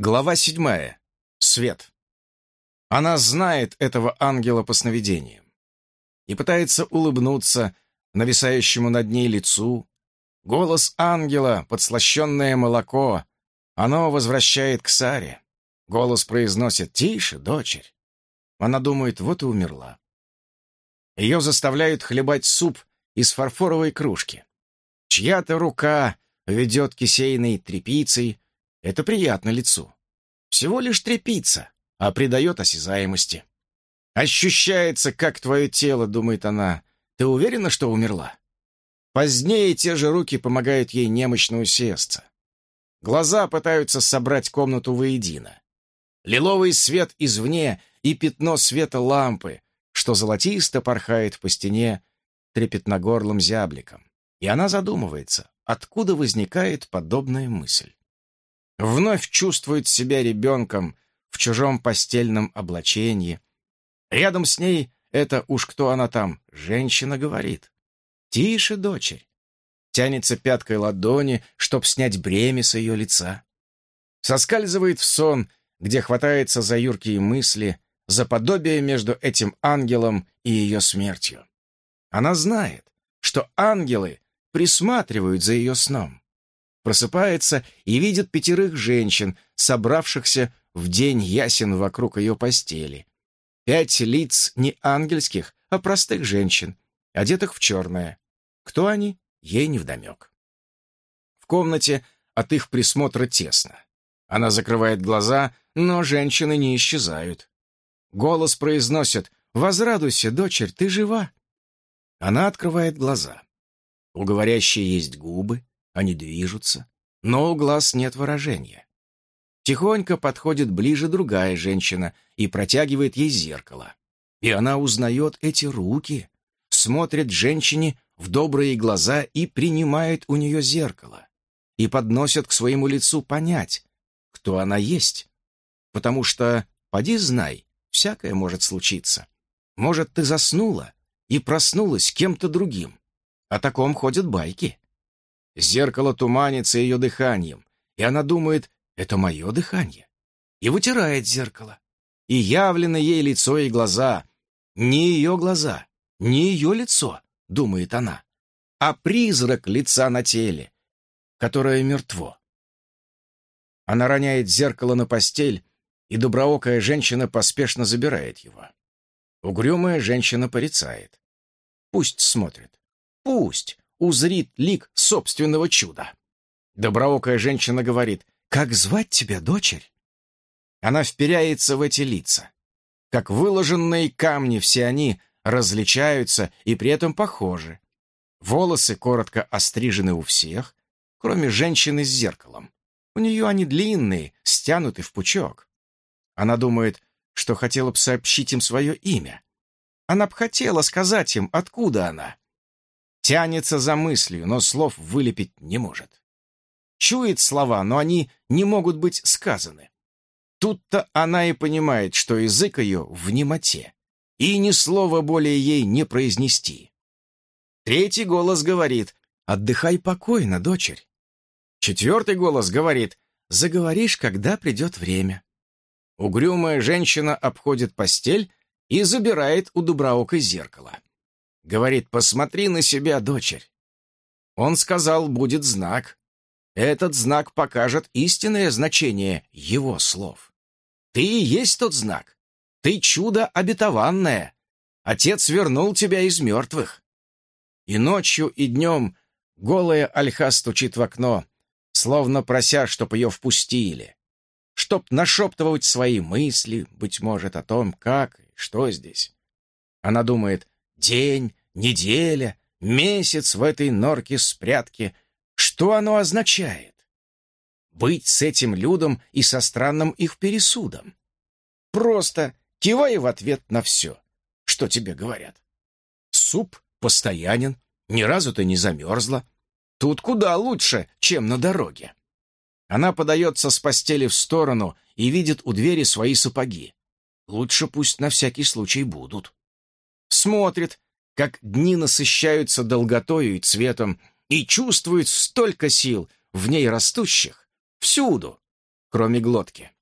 Глава седьмая. Свет. Она знает этого ангела по сновидениям и пытается улыбнуться нависающему над ней лицу. Голос ангела, подслащенное молоко, оно возвращает к Саре. Голос произносит «Тише, дочерь». Она думает, вот и умерла. Ее заставляют хлебать суп из фарфоровой кружки. Чья-то рука ведет кисейной тряпицей, это приятно лицу. Всего лишь трепица, а придает осязаемости. Ощущается, как твое тело, думает она. Ты уверена, что умерла? Позднее те же руки помогают ей немощно усесться. Глаза пытаются собрать комнату воедино. Лиловый свет извне и пятно света лампы, что золотисто порхает по стене трепетногорлым зябликом. И она задумывается, откуда возникает подобная мысль вновь чувствует себя ребенком в чужом постельном облачении. Рядом с ней это уж кто она там, женщина говорит. «Тише, дочерь!» Тянется пяткой ладони, чтоб снять бремя с ее лица. Соскальзывает в сон, где хватается за юркие мысли, за подобие между этим ангелом и ее смертью. Она знает, что ангелы присматривают за ее сном просыпается и видит пятерых женщин, собравшихся в день ясен вокруг ее постели. Пять лиц не ангельских, а простых женщин, одетых в черное. Кто они, ей невдомек. В комнате от их присмотра тесно. Она закрывает глаза, но женщины не исчезают. Голос произносит «Возрадуйся, дочерь, ты жива!» Она открывает глаза. У говорящей есть губы, они движутся, но у глаз нет выражения. Тихонько подходит ближе другая женщина и протягивает ей зеркало. И она узнает эти руки, смотрит женщине в добрые глаза и принимает у нее зеркало. И подносит к своему лицу понять, кто она есть. Потому что, поди знай, всякое может случиться. Может, ты заснула и проснулась кем-то другим. О таком ходят байки. Зеркало туманится ее дыханием, и она думает, это мое дыхание. И вытирает зеркало. И явлено ей лицо и глаза. Не ее глаза, не ее лицо, думает она, а призрак лица на теле, которое мертво. Она роняет зеркало на постель, и доброокая женщина поспешно забирает его. Угрюмая женщина порицает. Пусть смотрит. Пусть узрит лик собственного чуда. Доброокая женщина говорит, «Как звать тебя, дочерь?» Она вперяется в эти лица. Как выложенные камни все они различаются и при этом похожи. Волосы коротко острижены у всех, кроме женщины с зеркалом. У нее они длинные, стянуты в пучок. Она думает, что хотела бы сообщить им свое имя. Она б хотела сказать им, откуда она. Тянется за мыслью, но слов вылепить не может. Чует слова, но они не могут быть сказаны. Тут-то она и понимает, что язык ее в немоте, и ни слова более ей не произнести. Третий голос говорит «Отдыхай покойно, дочерь». Четвертый голос говорит «Заговоришь, когда придет время». Угрюмая женщина обходит постель и забирает у Дубраока зеркало. Говорит, посмотри на себя, дочерь. Он сказал, будет знак. Этот знак покажет истинное значение его слов. Ты и есть тот знак. Ты чудо обетованное. Отец вернул тебя из мертвых. И ночью, и днем голая ольха стучит в окно, словно прося, чтоб ее впустили, чтоб нашептывать свои мысли, быть может, о том, как и что здесь. Она думает, день, неделя, месяц в этой норке спрятки. Что оно означает? Быть с этим людом и со странным их пересудом. Просто кивай в ответ на все, что тебе говорят. Суп постоянен, ни разу ты не замерзла. Тут куда лучше, чем на дороге. Она подается с постели в сторону и видит у двери свои сапоги. Лучше пусть на всякий случай будут. Смотрит, как дни насыщаются долготою и цветом, и чувствует столько сил, в ней растущих, всюду, кроме глотки.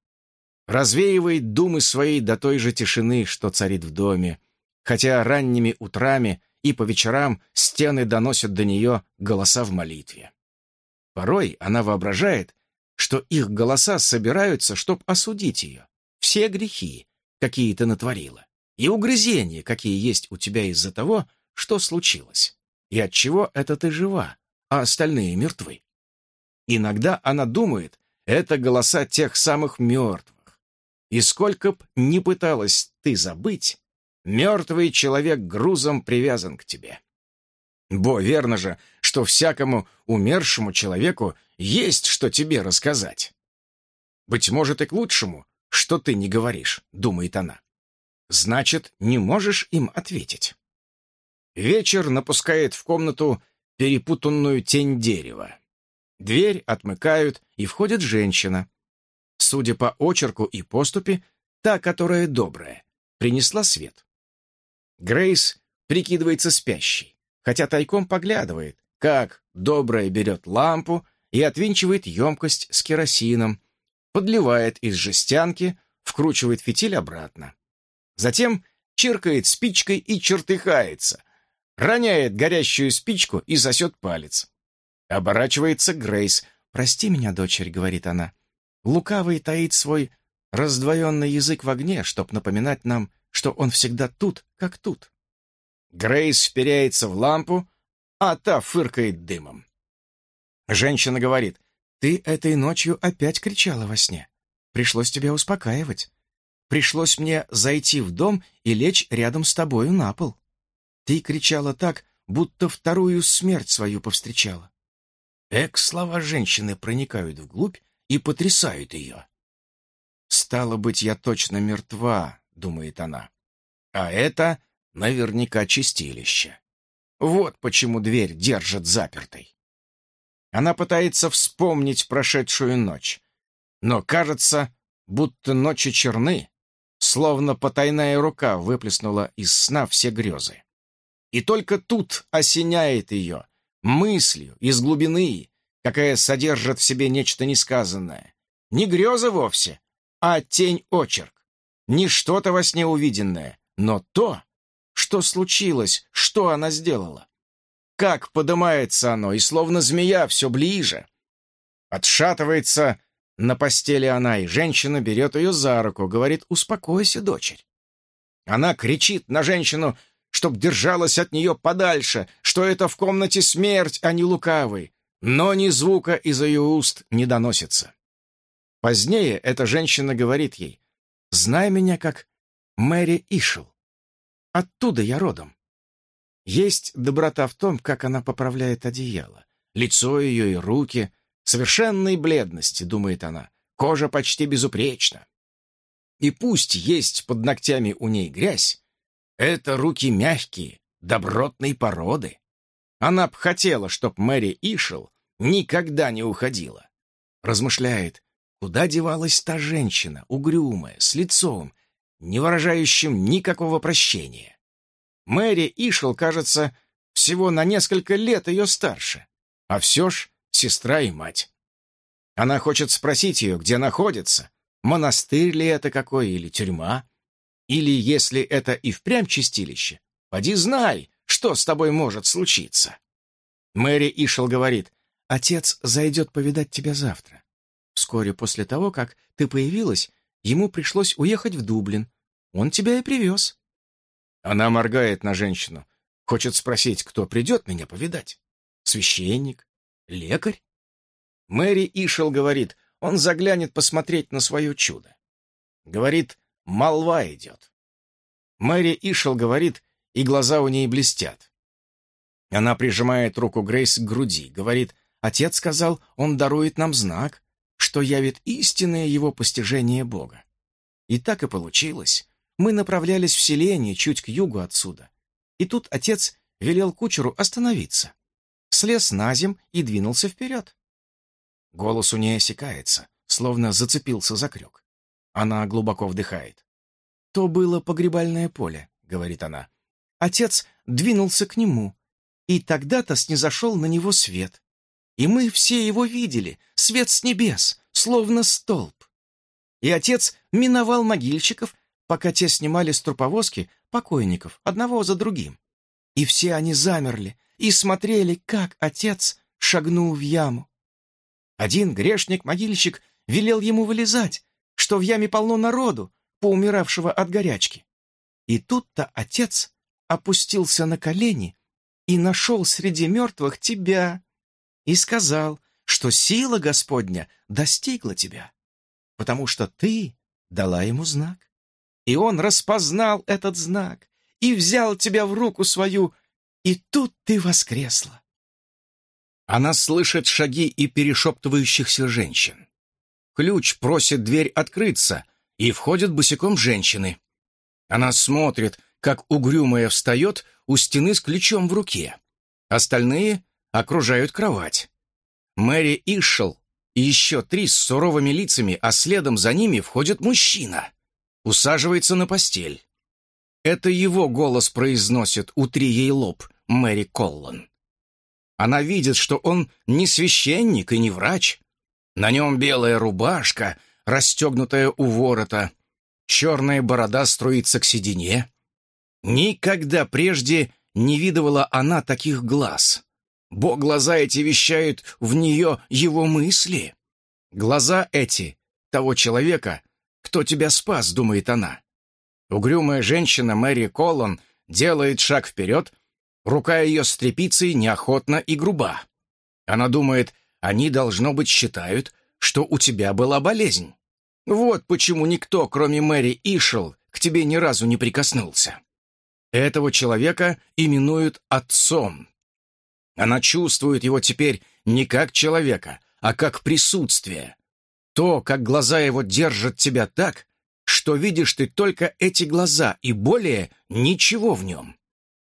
Развеивает думы своей до той же тишины, что царит в доме, хотя ранними утрами и по вечерам стены доносят до нее голоса в молитве. Порой она воображает, что их голоса собираются, чтобы осудить ее. Все грехи, какие ты натворила, и угрызения, какие есть у тебя из-за того, что случилось, и от чего это ты жива, а остальные мертвы. Иногда она думает, это голоса тех самых мертвых. И сколько б ни пыталась ты забыть, мертвый человек грузом привязан к тебе. Бо верно же, что всякому умершему человеку есть что тебе рассказать. Быть может и к лучшему, что ты не говоришь, думает она. Значит, не можешь им ответить. Вечер напускает в комнату перепутанную тень дерева. Дверь отмыкают, и входит женщина. Судя по очерку и поступе, та, которая добрая, принесла свет. Грейс прикидывается спящей, хотя тайком поглядывает, как добрая берет лампу и отвинчивает емкость с керосином, подливает из жестянки, вкручивает фитиль обратно. Затем чиркает спичкой и чертыхается, роняет горящую спичку и сосет палец. Оборачивается Грейс. «Прости меня, дочерь», — говорит она. Лукавый таит свой раздвоенный язык в огне, чтоб напоминать нам, что он всегда тут, как тут. Грейс вперяется в лампу, а та фыркает дымом. Женщина говорит, «Ты этой ночью опять кричала во сне. Пришлось тебя успокаивать. Пришлось мне зайти в дом и лечь рядом с тобою на пол. Ты кричала так, будто вторую смерть свою повстречала. Эк, слова женщины проникают вглубь и потрясают ее. «Стало быть, я точно мертва», — думает она. «А это наверняка чистилище. Вот почему дверь держат запертой». Она пытается вспомнить прошедшую ночь, но кажется, будто ночи черны, словно потайная рука выплеснула из сна все грезы. И только тут осеняет ее, мыслью из глубины, какая содержит в себе нечто несказанное. Не греза вовсе, а тень-очерк. Не что-то во сне увиденное, но то, что случилось, что она сделала. Как подымается оно, и словно змея все ближе. Отшатывается на постели она, и женщина берет ее за руку, говорит «Успокойся, дочерь». Она кричит на женщину, чтоб держалась от нее подальше, что это в комнате смерть, а не лукавый. Но ни звука из ее уст не доносится. Позднее эта женщина говорит ей, «Знай меня как Мэри Ишел. Оттуда я родом». Есть доброта в том, как она поправляет одеяло. Лицо ее и руки совершенной бледности, думает она, кожа почти безупречна. И пусть есть под ногтями у ней грязь, это руки мягкие, добротной породы. Она б хотела, чтоб Мэри Ишел никогда не уходила. Размышляет, куда девалась та женщина, угрюмая, с лицом, не выражающим никакого прощения. Мэри Ишел, кажется, всего на несколько лет ее старше, а все ж сестра и мать. Она хочет спросить ее, где находится, монастырь ли это какой или тюрьма. Или, если это и впрямь чистилище, поди знай, что с тобой может случиться. Мэри Ишел говорит, отец зайдет повидать тебя завтра. Вскоре после того, как ты появилась, ему пришлось уехать в Дублин. Он тебя и привез. Она моргает на женщину. Хочет спросить, кто придет меня повидать. Священник? Лекарь? Мэри Ишел говорит, он заглянет посмотреть на свое чудо. Говорит, молва идет. Мэри Ишел говорит, и глаза у ней блестят. Она прижимает руку Грейс к груди, говорит, отец сказал, он дарует нам знак, что явит истинное его постижение Бога. И так и получилось. Мы направлялись в селение чуть к югу отсюда. И тут отец велел кучеру остановиться. Слез на зем и двинулся вперед. Голос у нее осекается, словно зацепился за крюк. Она глубоко вдыхает. «То было погребальное поле», — говорит она. Отец двинулся к нему, и тогда-то снизошел на него свет. И мы все его видели, свет с небес, словно столб. и отец миновал могильщиков, пока те снимали с труповозки покойников одного за другим. И все они замерли и смотрели, как отец шагнул в яму. Один грешник-могильщик велел ему вылезать, что в яме полно народу, поумиравшего от горячки. И тут-то отец опустился на колени и нашел среди мертвых тебя и сказал, что сила Господня достигла тебя, потому что ты дала ему знак. И он распознал этот знак и взял тебя в руку свою, и тут ты воскресла. Она слышит шаги и перешептывающихся женщин. Ключ просит дверь открыться, и входят босиком женщины. Она смотрит, как угрюмая встает у стены с ключом в руке. Остальные окружают кровать. Мэри Ишел и еще три с суровыми лицами, а следом за ними входит мужчина. Усаживается на постель. Это его голос произносит «Утри ей лоб» Мэри Коллан. Она видит, что он не священник и не врач. На нем белая рубашка, расстегнутая у ворота, черная борода струится к седине. Никогда прежде не видывала она таких глаз. Бо глаза эти вещают в нее его мысли. Глаза эти того человека, кто тебя спас, думает она. Угрюмая женщина Мэри Коллан делает шаг вперед, рука ее с тряпицей неохотно и груба. Она думает, они, должно быть, считают, что у тебя была болезнь. Вот почему никто, кроме Мэри Ишел, к тебе ни разу не прикоснулся. Этого человека именуют отцом. Она чувствует его теперь не как человека, а как присутствие. То, как глаза его держат тебя так, что видишь ты только эти глаза и более ничего в нем.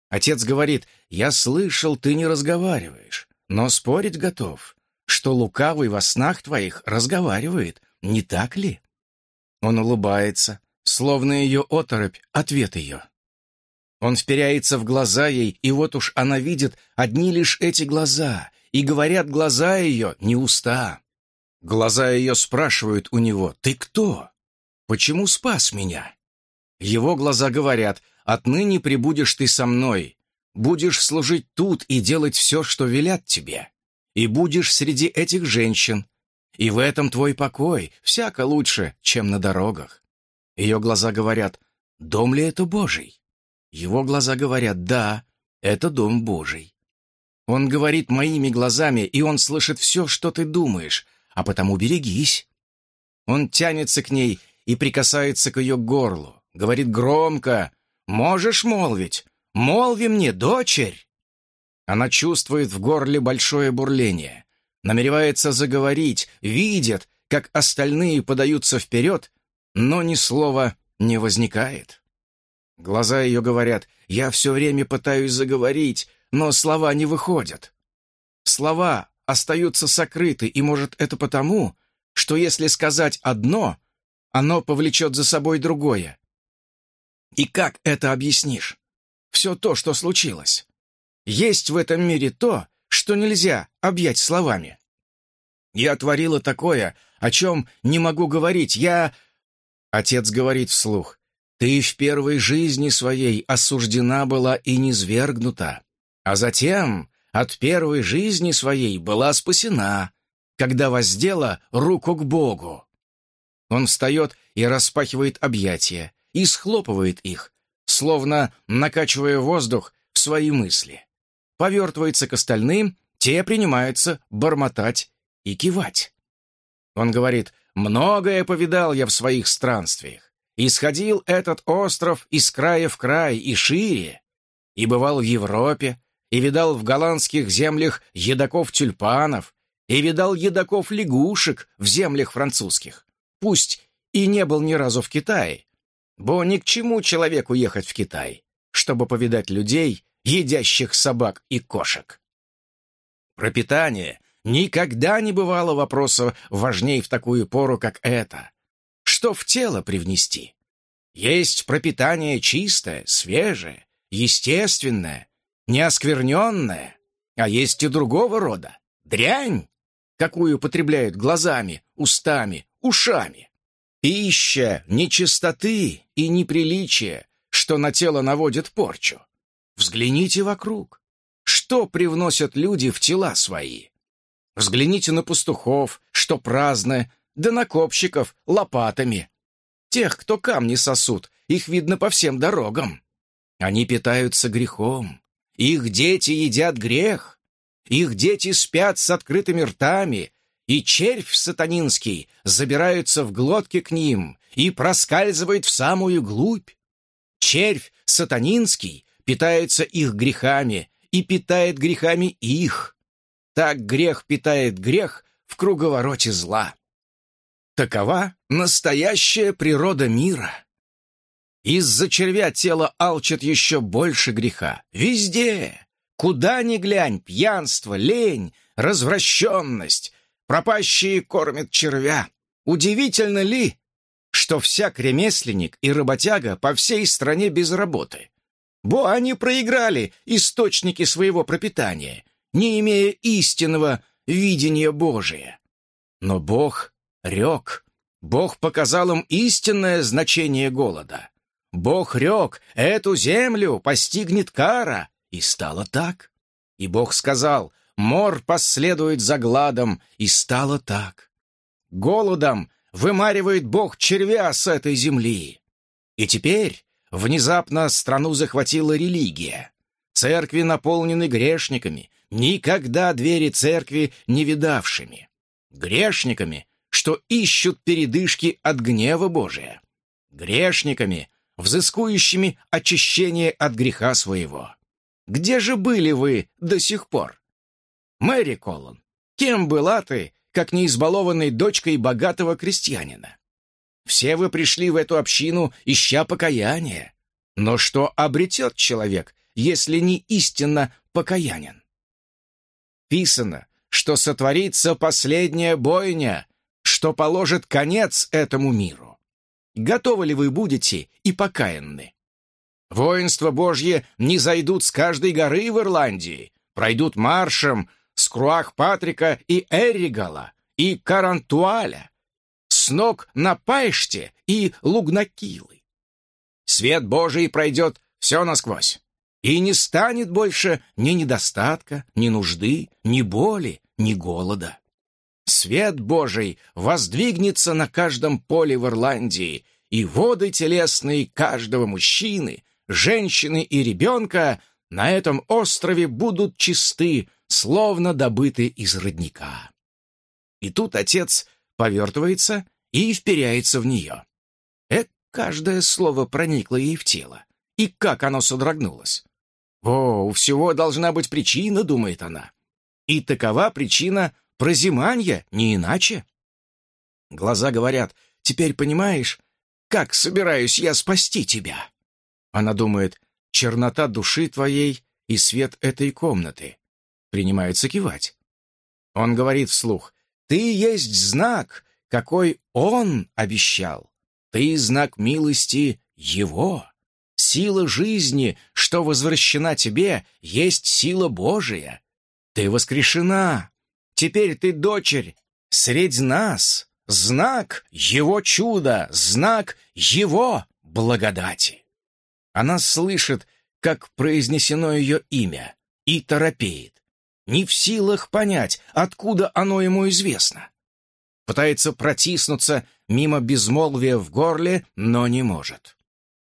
Отец говорит, «Я слышал, ты не разговариваешь, но спорить готов, что лукавый во снах твоих разговаривает, не так ли?» Он улыбается, словно ее оторопь, ответ ее. Он вперяется в глаза ей, и вот уж она видит одни лишь эти глаза, и говорят глаза ее, не уста. Глаза ее спрашивают у него, «Ты кто? Почему спас меня?» Его глаза говорят, «Отныне прибудешь ты со мной, будешь служить тут и делать все, что велят тебе, и будешь среди этих женщин, и в этом твой покой всяко лучше, чем на дорогах». Ее глаза говорят, «Дом ли это Божий?» Его глаза говорят «Да, это дом Божий». Он говорит моими глазами, и он слышит все, что ты думаешь, а потому берегись. Он тянется к ней и прикасается к ее горлу, говорит громко «Можешь молвить? Молви мне, дочерь!» Она чувствует в горле большое бурление, намеревается заговорить, видит, как остальные подаются вперед, но ни слова не возникает. Глаза ее говорят, я все время пытаюсь заговорить, но слова не выходят. Слова остаются сокрыты, и, может, это потому, что если сказать одно, оно повлечет за собой другое. И как это объяснишь? Все то, что случилось. Есть в этом мире то, что нельзя объять словами. Я творила такое, о чем не могу говорить. Я... Отец говорит вслух. Ты в первой жизни своей осуждена была и низвергнута, а затем от первой жизни своей была спасена, когда воздела руку к Богу. Он встает и распахивает объятия, и схлопывает их, словно накачивая воздух в свои мысли. Повертывается к остальным, те принимаются бормотать и кивать. Он говорит, «Многое повидал я в своих странствиях. Исходил этот остров из края в край и шире, и бывал в Европе, и видал в голландских землях едоков-тюльпанов, и видал едоков-лягушек в землях французских. Пусть и не был ни разу в Китае, бо ни к чему человеку ехать в Китай, чтобы повидать людей, едящих собак и кошек. Про питание никогда не бывало вопроса важней в такую пору, как это что в тело привнести. Есть пропитание чистое, свежее, естественное, неоскверненное, а есть и другого рода, дрянь, какую употребляют глазами, устами, ушами. Пища нечистоты и неприличия, что на тело наводит порчу. Взгляните вокруг. Что привносят люди в тела свои? Взгляните на пастухов, что праздны, да на копщиков лопатами. Тех, кто камни сосут, их видно по всем дорогам. Они питаются грехом. Их дети едят грех. Их дети спят с открытыми ртами, и червь сатанинский забирается в глотки к ним и проскальзывает в самую глубь. Червь сатанинский питается их грехами и питает грехами их. Так грех питает грех в круговороте зла. Такова настоящая природа мира. Из-за червя тело алчит еще больше греха. Везде, куда ни глянь, пьянство, лень, развращенность. Пропащие кормят червя. Удивительно ли, что всяк ремесленник и работяга по всей стране без работы? Бо они проиграли источники своего пропитания, не имея истинного видения Божия. Но Бог рек. Бог показал им истинное значение голода. Бог рек, эту землю постигнет кара. И стало так. И Бог сказал, мор последует за гладом, и стало так. Голодом вымаривает Бог червя с этой земли. И теперь внезапно страну захватила религия. Церкви наполнены грешниками, никогда двери церкви не видавшими. Грешниками, что ищут передышки от гнева Божия. Грешниками, взыскующими очищение от греха своего. Где же были вы до сих пор? Мэри Коллан, кем была ты, как неизбалованной дочкой богатого крестьянина? Все вы пришли в эту общину, ища покаяния. Но что обретет человек, если не истинно покаянен? Писано, что сотворится последняя бойня, что положит конец этому миру. Готовы ли вы будете и покаянны? Воинства Божье не зайдут с каждой горы в Ирландии, пройдут маршем с Круах-Патрика и Эрригала, и Карантуаля, с ног на Пайште и Лугнакилы. Свет Божий пройдет все насквозь, и не станет больше ни недостатка, ни нужды, ни боли, ни голода. Свет Божий воздвигнется на каждом поле в Ирландии, и воды телесные каждого мужчины, женщины и ребенка на этом острове будут чисты, словно добыты из родника. И тут отец повертывается и вперяется в нее. Эк, каждое слово проникло ей в тело. И как оно содрогнулось. «О, у всего должна быть причина», — думает она. И такова причина Прозиманья, не иначе. Глаза говорят, теперь понимаешь, как собираюсь я спасти тебя. Она думает, чернота души твоей и свет этой комнаты. Принимается кивать. Он говорит вслух, ты есть знак, какой он обещал. Ты знак милости его. Сила жизни, что возвращена тебе, есть сила Божия. Ты воскрешена, Теперь ты дочерь средь нас, знак его чуда, знак его благодати. Она слышит, как произнесено ее имя, и торопеет, не в силах понять, откуда оно ему известно. Пытается протиснуться мимо безмолвия в горле, но не может.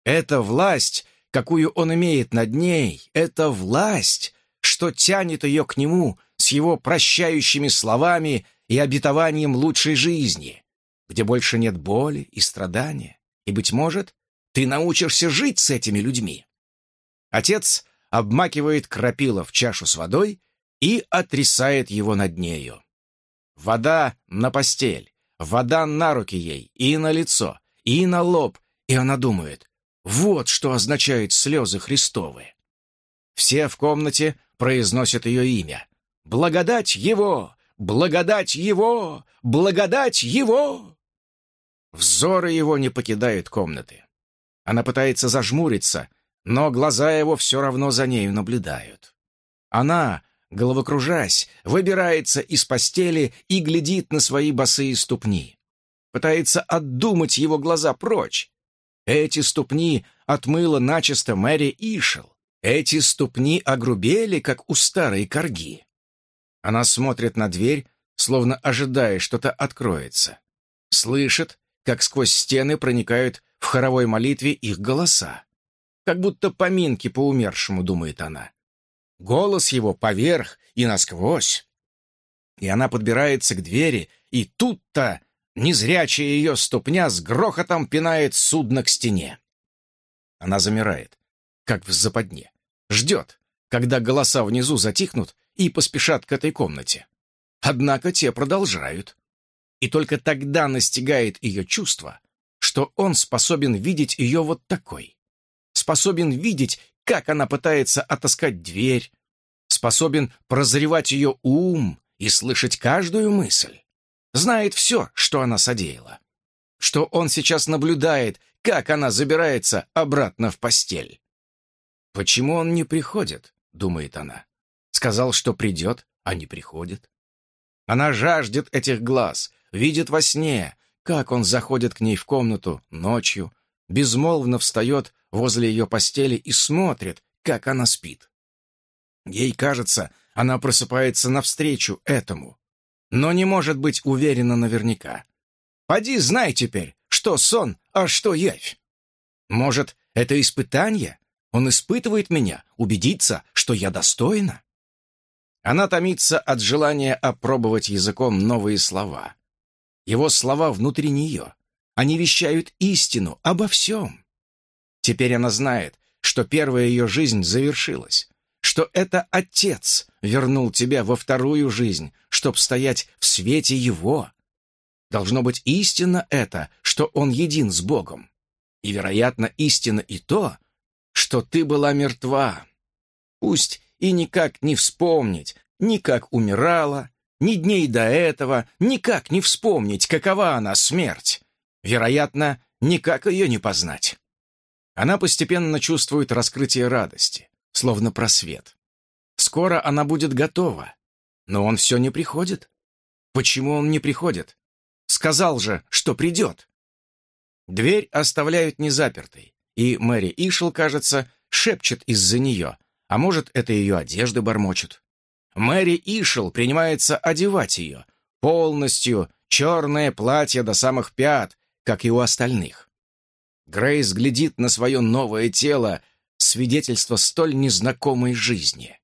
Эта власть, какую он имеет над ней, это власть, что тянет ее к нему — с его прощающими словами и обетованием лучшей жизни, где больше нет боли и страдания, и, быть может, ты научишься жить с этими людьми. Отец обмакивает крапила в чашу с водой и отрисает его над нею. Вода на постель, вода на руки ей, и на лицо, и на лоб, и она думает, вот что означают слезы Христовы. Все в комнате произносят ее имя, Благодать Его! Благодать Его! Благодать Его!» Взоры его не покидают комнаты. Она пытается зажмуриться, но глаза его все равно за нею наблюдают. Она, головокружась, выбирается из постели и глядит на свои босые ступни. пытается отдумать его глаза прочь. Эти ступни отмыла начисто Мэри Ишел. Эти ступни огрубели, как у старой корги. Она смотрит на дверь, словно ожидая, что-то откроется. Слышит, как сквозь стены проникают в хоровой молитве их голоса. Как будто поминки по умершему, думает она. Голос его поверх и насквозь. И она подбирается к двери, и тут-то незрячая ее ступня с грохотом пинает судно к стене. Она замирает, как в западне, ждет, когда голоса внизу затихнут и поспешат к этой комнате. Однако те продолжают. И только тогда настигает ее чувство, что он способен видеть ее вот такой. Способен видеть, как она пытается отыскать дверь, способен прозревать ее ум и слышать каждую мысль. Знает все, что она содеяла. Что он сейчас наблюдает, как она забирается обратно в постель. «Почему он не приходит?» — думает она. Сказал, что придет, а не приходит. Она жаждет этих глаз, видит во сне, как он заходит к ней в комнату ночью, безмолвно встает возле ее постели и смотрит, как она спит. Ей кажется, она просыпается навстречу этому, но не может быть уверена наверняка. Поди знай теперь, что сон, а что явь. Может, это испытание? Он испытывает меня, убедиться, что я достойна? Она томится от желания опробовать языком новые слова. Его слова внутри нее. Они вещают истину обо всем. Теперь она знает, что первая ее жизнь завершилась, что это Отец вернул тебя во вторую жизнь, чтоб стоять в свете Его. Должно быть истинно это, что Он един с Богом. И, вероятно, истинно и то, что ты была мертва. Пусть и никак не вспомнить, никак умирала, ни дней до этого, никак не вспомнить, какова она смерть. Вероятно, никак ее не познать. Она постепенно чувствует раскрытие радости словно просвет. Скоро она будет готова, но он все не приходит. Почему он не приходит? Сказал же, что придет. Дверь оставляют незапертой, и Мэри Ишел, кажется, шепчет из-за нее, а может, это ее одежды бормочут. Мэри Ишел принимается одевать ее, полностью черное платье до самых пят, как и у остальных. Грейс глядит на свое новое тело свидетельство столь незнакомой жизни.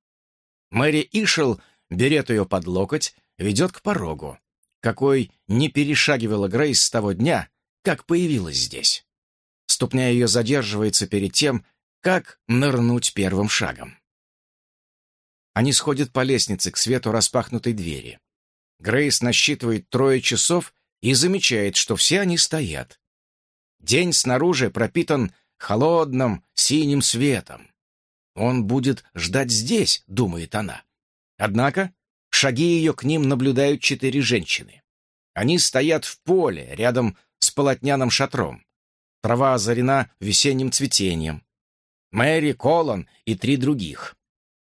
Мэри Ишел берет ее под локоть, ведет к порогу, какой не перешагивала Грейс с того дня, как появилась здесь. Ступня ее задерживается перед тем, как нырнуть первым шагом. Они сходят по лестнице к свету распахнутой двери. Грейс насчитывает трое часов и замечает, что все они стоят. День снаружи пропитан холодным синим светом. Он будет ждать здесь, думает она. Однако шаги ее к ним наблюдают четыре женщины. Они стоят в поле, рядом с полотняным шатром. Трава озарена весенним цветением. Мэри, Колон и три других.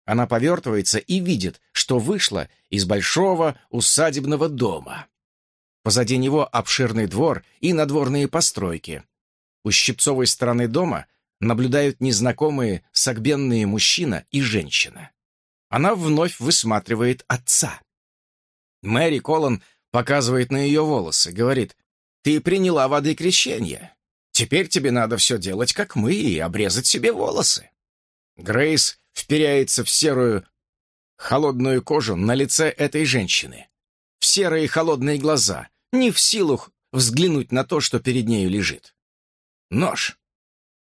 Она повертывается и видит, что вышла из большого усадебного дома. Позади него обширный двор и надворные постройки, у щипцовой стороны дома наблюдают незнакомые согбенные мужчина и женщина. Она вновь высматривает отца. Мэри Колон показывает на ее волосы, говорит, «Ты приняла воды крещения. Теперь тебе надо все делать, как мы, и обрезать себе волосы». Грейс вперяется в серую холодную кожу на лице этой женщины, в серые холодные глаза, не в силах взглянуть на то, что перед нею лежит. Нож.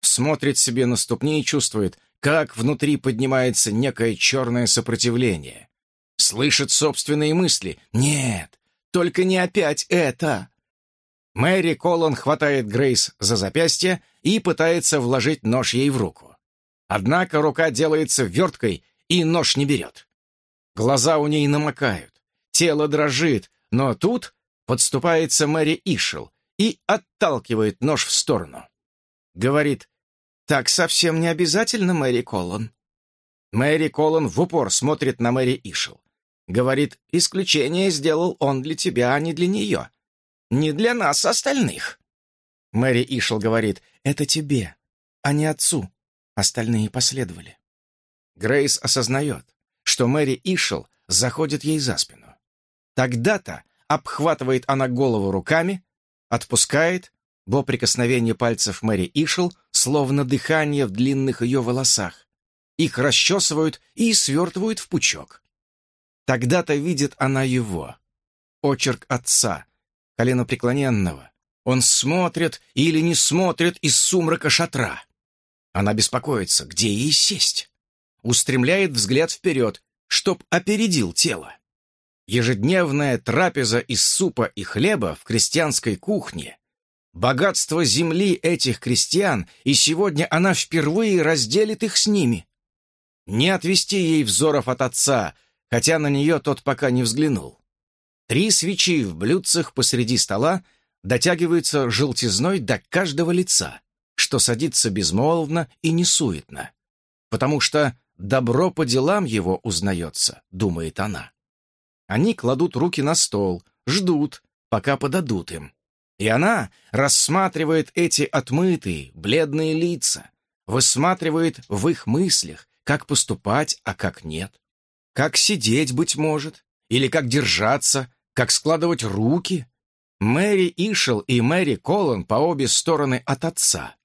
Смотрит себе на ступни и чувствует, как внутри поднимается некое черное сопротивление. Слышит собственные мысли. «Нет, только не опять это!» Мэри Колон хватает Грейс за запястье и пытается вложить нож ей в руку. Однако рука делается верткой, и нож не берет. Глаза у ней намокают, тело дрожит, но тут подступается Мэри Ишел и отталкивает нож в сторону. Говорит, «Так совсем не обязательно, Мэри Коллан». Мэри Коллан в упор смотрит на Мэри Ишел. Говорит, «Исключение сделал он для тебя, а не для нее. не для нас остальных». Мэри Ишел говорит, «Это тебе, а не отцу». Остальные последовали. Грейс осознает, что Мэри Ишел заходит ей за спину. Тогда-то обхватывает она голову руками, отпускает, бо прикосновение пальцев Мэри Ишел словно дыхание в длинных ее волосах. Их расчесывают и свертывают в пучок. Тогда-то видит она его. Очерк отца, коленопреклоненного. Он смотрит или не смотрит из сумрака шатра. Она беспокоится, где ей сесть. Устремляет взгляд вперед, чтоб опередил тело. Ежедневная трапеза из супа и хлеба в крестьянской кухне. Богатство земли этих крестьян, и сегодня она впервые разделит их с ними. Не отвести ей взоров от отца, хотя на нее тот пока не взглянул. Три свечи в блюдцах посреди стола дотягиваются желтизной до каждого лица, что садится безмолвно и несуетно. Потому что добро по делам его узнается, думает она. Они кладут руки на стол, ждут, пока подадут им. И она рассматривает эти отмытые, бледные лица, высматривает в их мыслях, как поступать, а как нет. Как сидеть, быть может, или как держаться, как складывать руки. Мэри Ишел и Мэри Коллан по обе стороны от отца.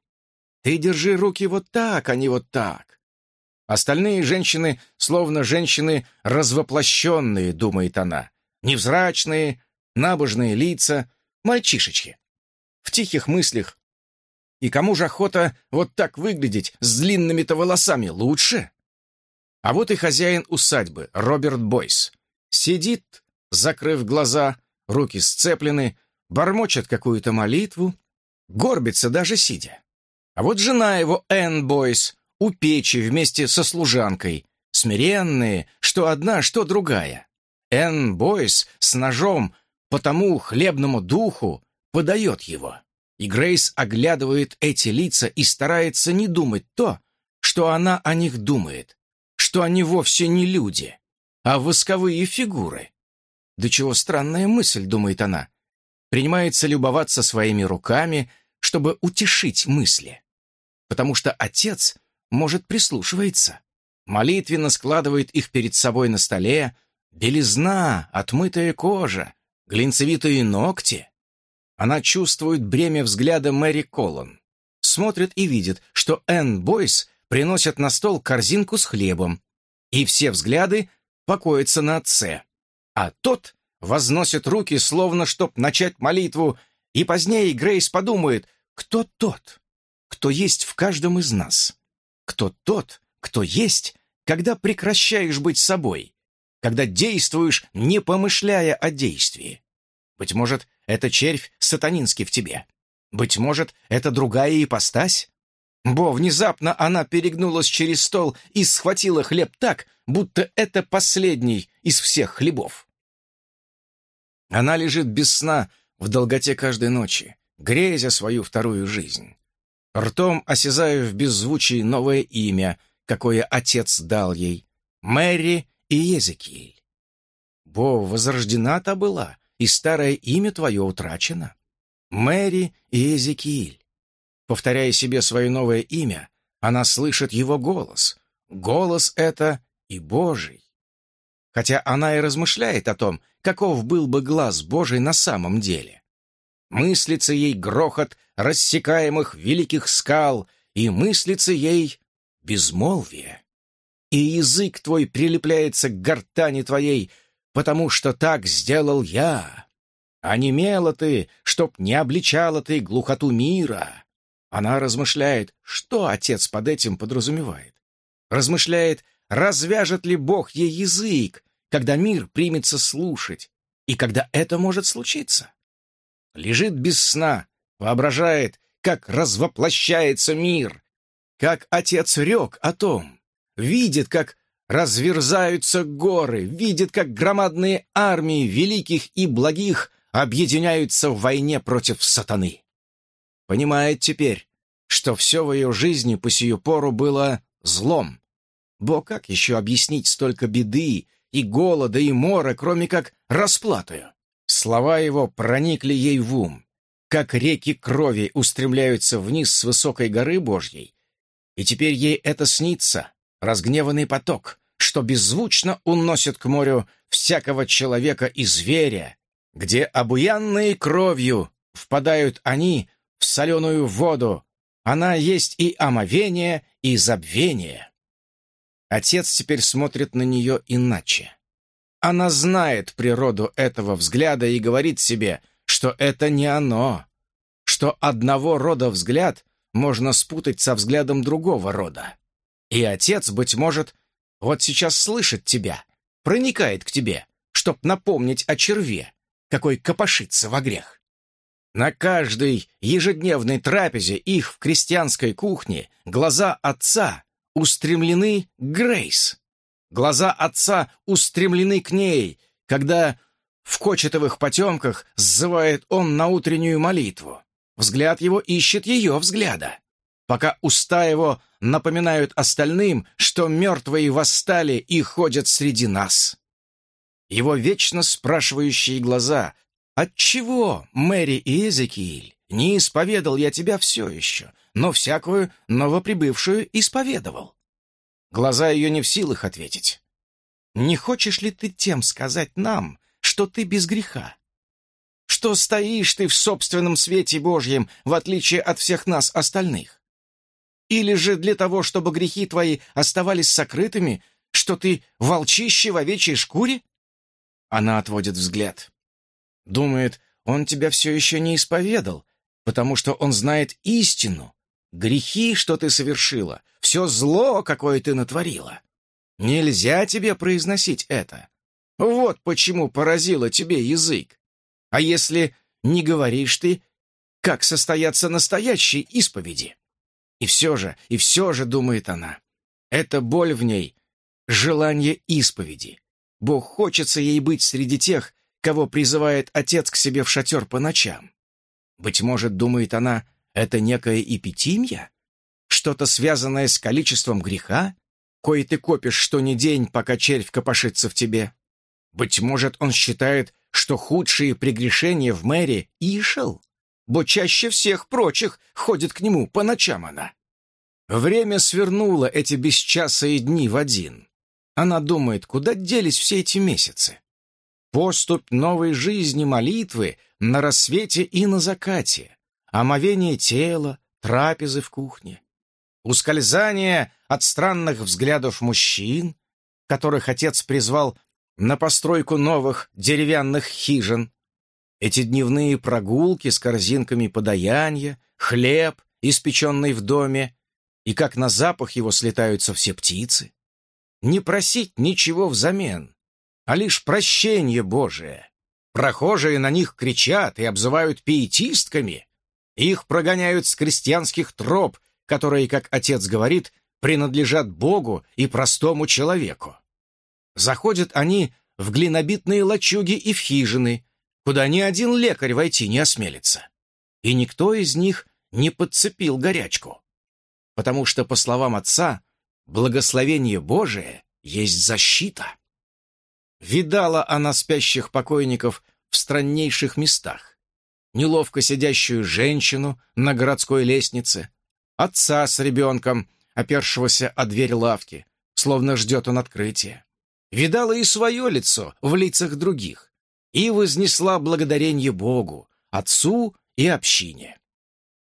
Ты держи руки вот так, а не вот так. Остальные женщины словно женщины развоплощенные, думает она. Невзрачные, набожные лица, мальчишечки. В тихих мыслях. И кому же охота вот так выглядеть с длинными-то волосами лучше? А вот и хозяин усадьбы, Роберт Бойс. Сидит, закрыв глаза, руки сцеплены, бормочет какую-то молитву, горбится даже сидя. А вот жена его, Энн Бойс, у печи вместе со служанкой, смиренные, что одна, что другая. Энн Бойс с ножом по тому хлебному духу подает его. И Грейс оглядывает эти лица и старается не думать то, что она о них думает, что они вовсе не люди, а восковые фигуры. Да чего странная мысль, думает она. Принимается любоваться своими руками, чтобы утешить мысли. Потому что отец, может, прислушивается. Молитвенно складывает их перед собой на столе, белизна, отмытая кожа, глинцевитые ногти. Она чувствует бремя взгляда Мэри Коллан. Смотрит и видит, что Энн Бойс приносит на стол корзинку с хлебом, и все взгляды покоятся на отце. А тот возносит руки, словно чтоб начать молитву, и позднее Грейс подумает, кто тот, кто есть в каждом из нас, кто тот, кто есть, когда прекращаешь быть собой, когда действуешь, не помышляя о действии. Быть может, это червь сатанинский в тебе. Быть может, это другая ипостась? Бо внезапно она перегнулась через стол и схватила хлеб так, будто это последний из всех хлебов. Она лежит без сна в долготе каждой ночи, грезя свою вторую жизнь. Ртом осязаю в беззвучии новое имя, какое отец дал ей — Мэри и Езекииль. Бо возрождена-то была, и старое имя твое утрачено. Мэри и Езекииль. Повторяя себе свое новое имя, она слышит его голос. Голос это и Божий. Хотя она и размышляет о том, каков был бы глаз Божий на самом деле. Мыслится ей грохот рассекаемых великих скал, и мыслится ей безмолвие. И язык твой прилепляется к гортани твоей, потому что так сделал я. А немела ты, чтоб не обличала ты глухоту мира. Она размышляет, что отец под этим подразумевает. Размышляет, развяжет ли Бог ей язык, когда мир примется слушать, и когда это может случиться. Лежит без сна, воображает, как развоплощается мир, как отец рек о том, видит, как разверзаются горы, видит, как громадные армии великих и благих объединяются в войне против сатаны. Понимает теперь, что все в ее жизни по сию пору было злом. Бо как еще объяснить столько беды и голода и мора, кроме как расплатою? Слова его проникли ей в ум, как реки крови устремляются вниз с высокой горы Божьей. И теперь ей это снится, разгневанный поток, что беззвучно уносит к морю всякого человека и зверя, где обуянные кровью впадают они в соленую воду. Она есть и омовение, и забвение. Отец теперь смотрит на нее иначе. Она знает природу этого взгляда и говорит себе, что это не оно, что одного рода взгляд можно спутать со взглядом другого рода. И отец, быть может, вот сейчас слышит тебя, проникает к тебе, чтоб напомнить о черве, какой копошится во грех. На каждой ежедневной трапезе их в крестьянской кухне глаза отца устремлены к Грейс. Глаза отца устремлены к ней, когда в кочетовых потемках сзывает он на утреннюю молитву. Взгляд его ищет ее взгляда, пока уста его напоминают остальным, что мертвые восстали и ходят среди нас. Его вечно спрашивающие глаза «Отчего, Мэри и Эзекииль, не исповедал я тебя все еще, но всякую новоприбывшую исповедовал?» Глаза ее не в силах ответить. «Не хочешь ли ты тем сказать нам, что ты без греха? Что стоишь ты в собственном свете Божьем, в отличие от всех нас остальных? Или же для того, чтобы грехи твои оставались сокрытыми, что ты волчище в овечьей шкуре?» Она отводит взгляд. Думает, он тебя все еще не исповедал, потому что он знает истину, грехи, что ты совершила, все зло, какое ты натворила. Нельзя тебе произносить это. Вот почему поразило тебе язык. А если не говоришь ты, как состоятся настоящие исповеди? И все же, и все же, думает она, эта боль в ней — желание исповеди. Бог хочется ей быть среди тех, кого призывает отец к себе в шатер по ночам. Быть может, думает она, это некая эпитимия? Что-то связанное с количеством греха, кое ты копишь что ни день, пока червь копошится в тебе? Быть может, он считает, что худшие прегрешения в мэре Ишел, бо чаще всех прочих ходит к нему по ночам она. Время свернуло эти бесчасые дни в один. Она думает, куда делись все эти месяцы? Поступь новой жизни молитвы на рассвете и на закате, омовение тела, трапезы в кухне ускользание от странных взглядов мужчин, которых отец призвал на постройку новых деревянных хижин, эти дневные прогулки с корзинками подаяния, хлеб, испеченный в доме, и как на запах его слетаются все птицы. Не просить ничего взамен, а лишь прощение Божие. Прохожие на них кричат и обзывают пиетистками. Их прогоняют с крестьянских троп которые, как отец говорит, принадлежат Богу и простому человеку. Заходят они в глинобитные лачуги и в хижины, куда ни один лекарь войти не осмелится. И никто из них не подцепил горячку. Потому что, по словам отца, благословение Божие есть защита. Видала она спящих покойников в страннейших местах. Неловко сидящую женщину на городской лестнице, отца с ребенком, опершегося о дверь лавки, словно ждет он открытия. Видала и свое лицо в лицах других и вознесла благодарение Богу, Отцу и общине.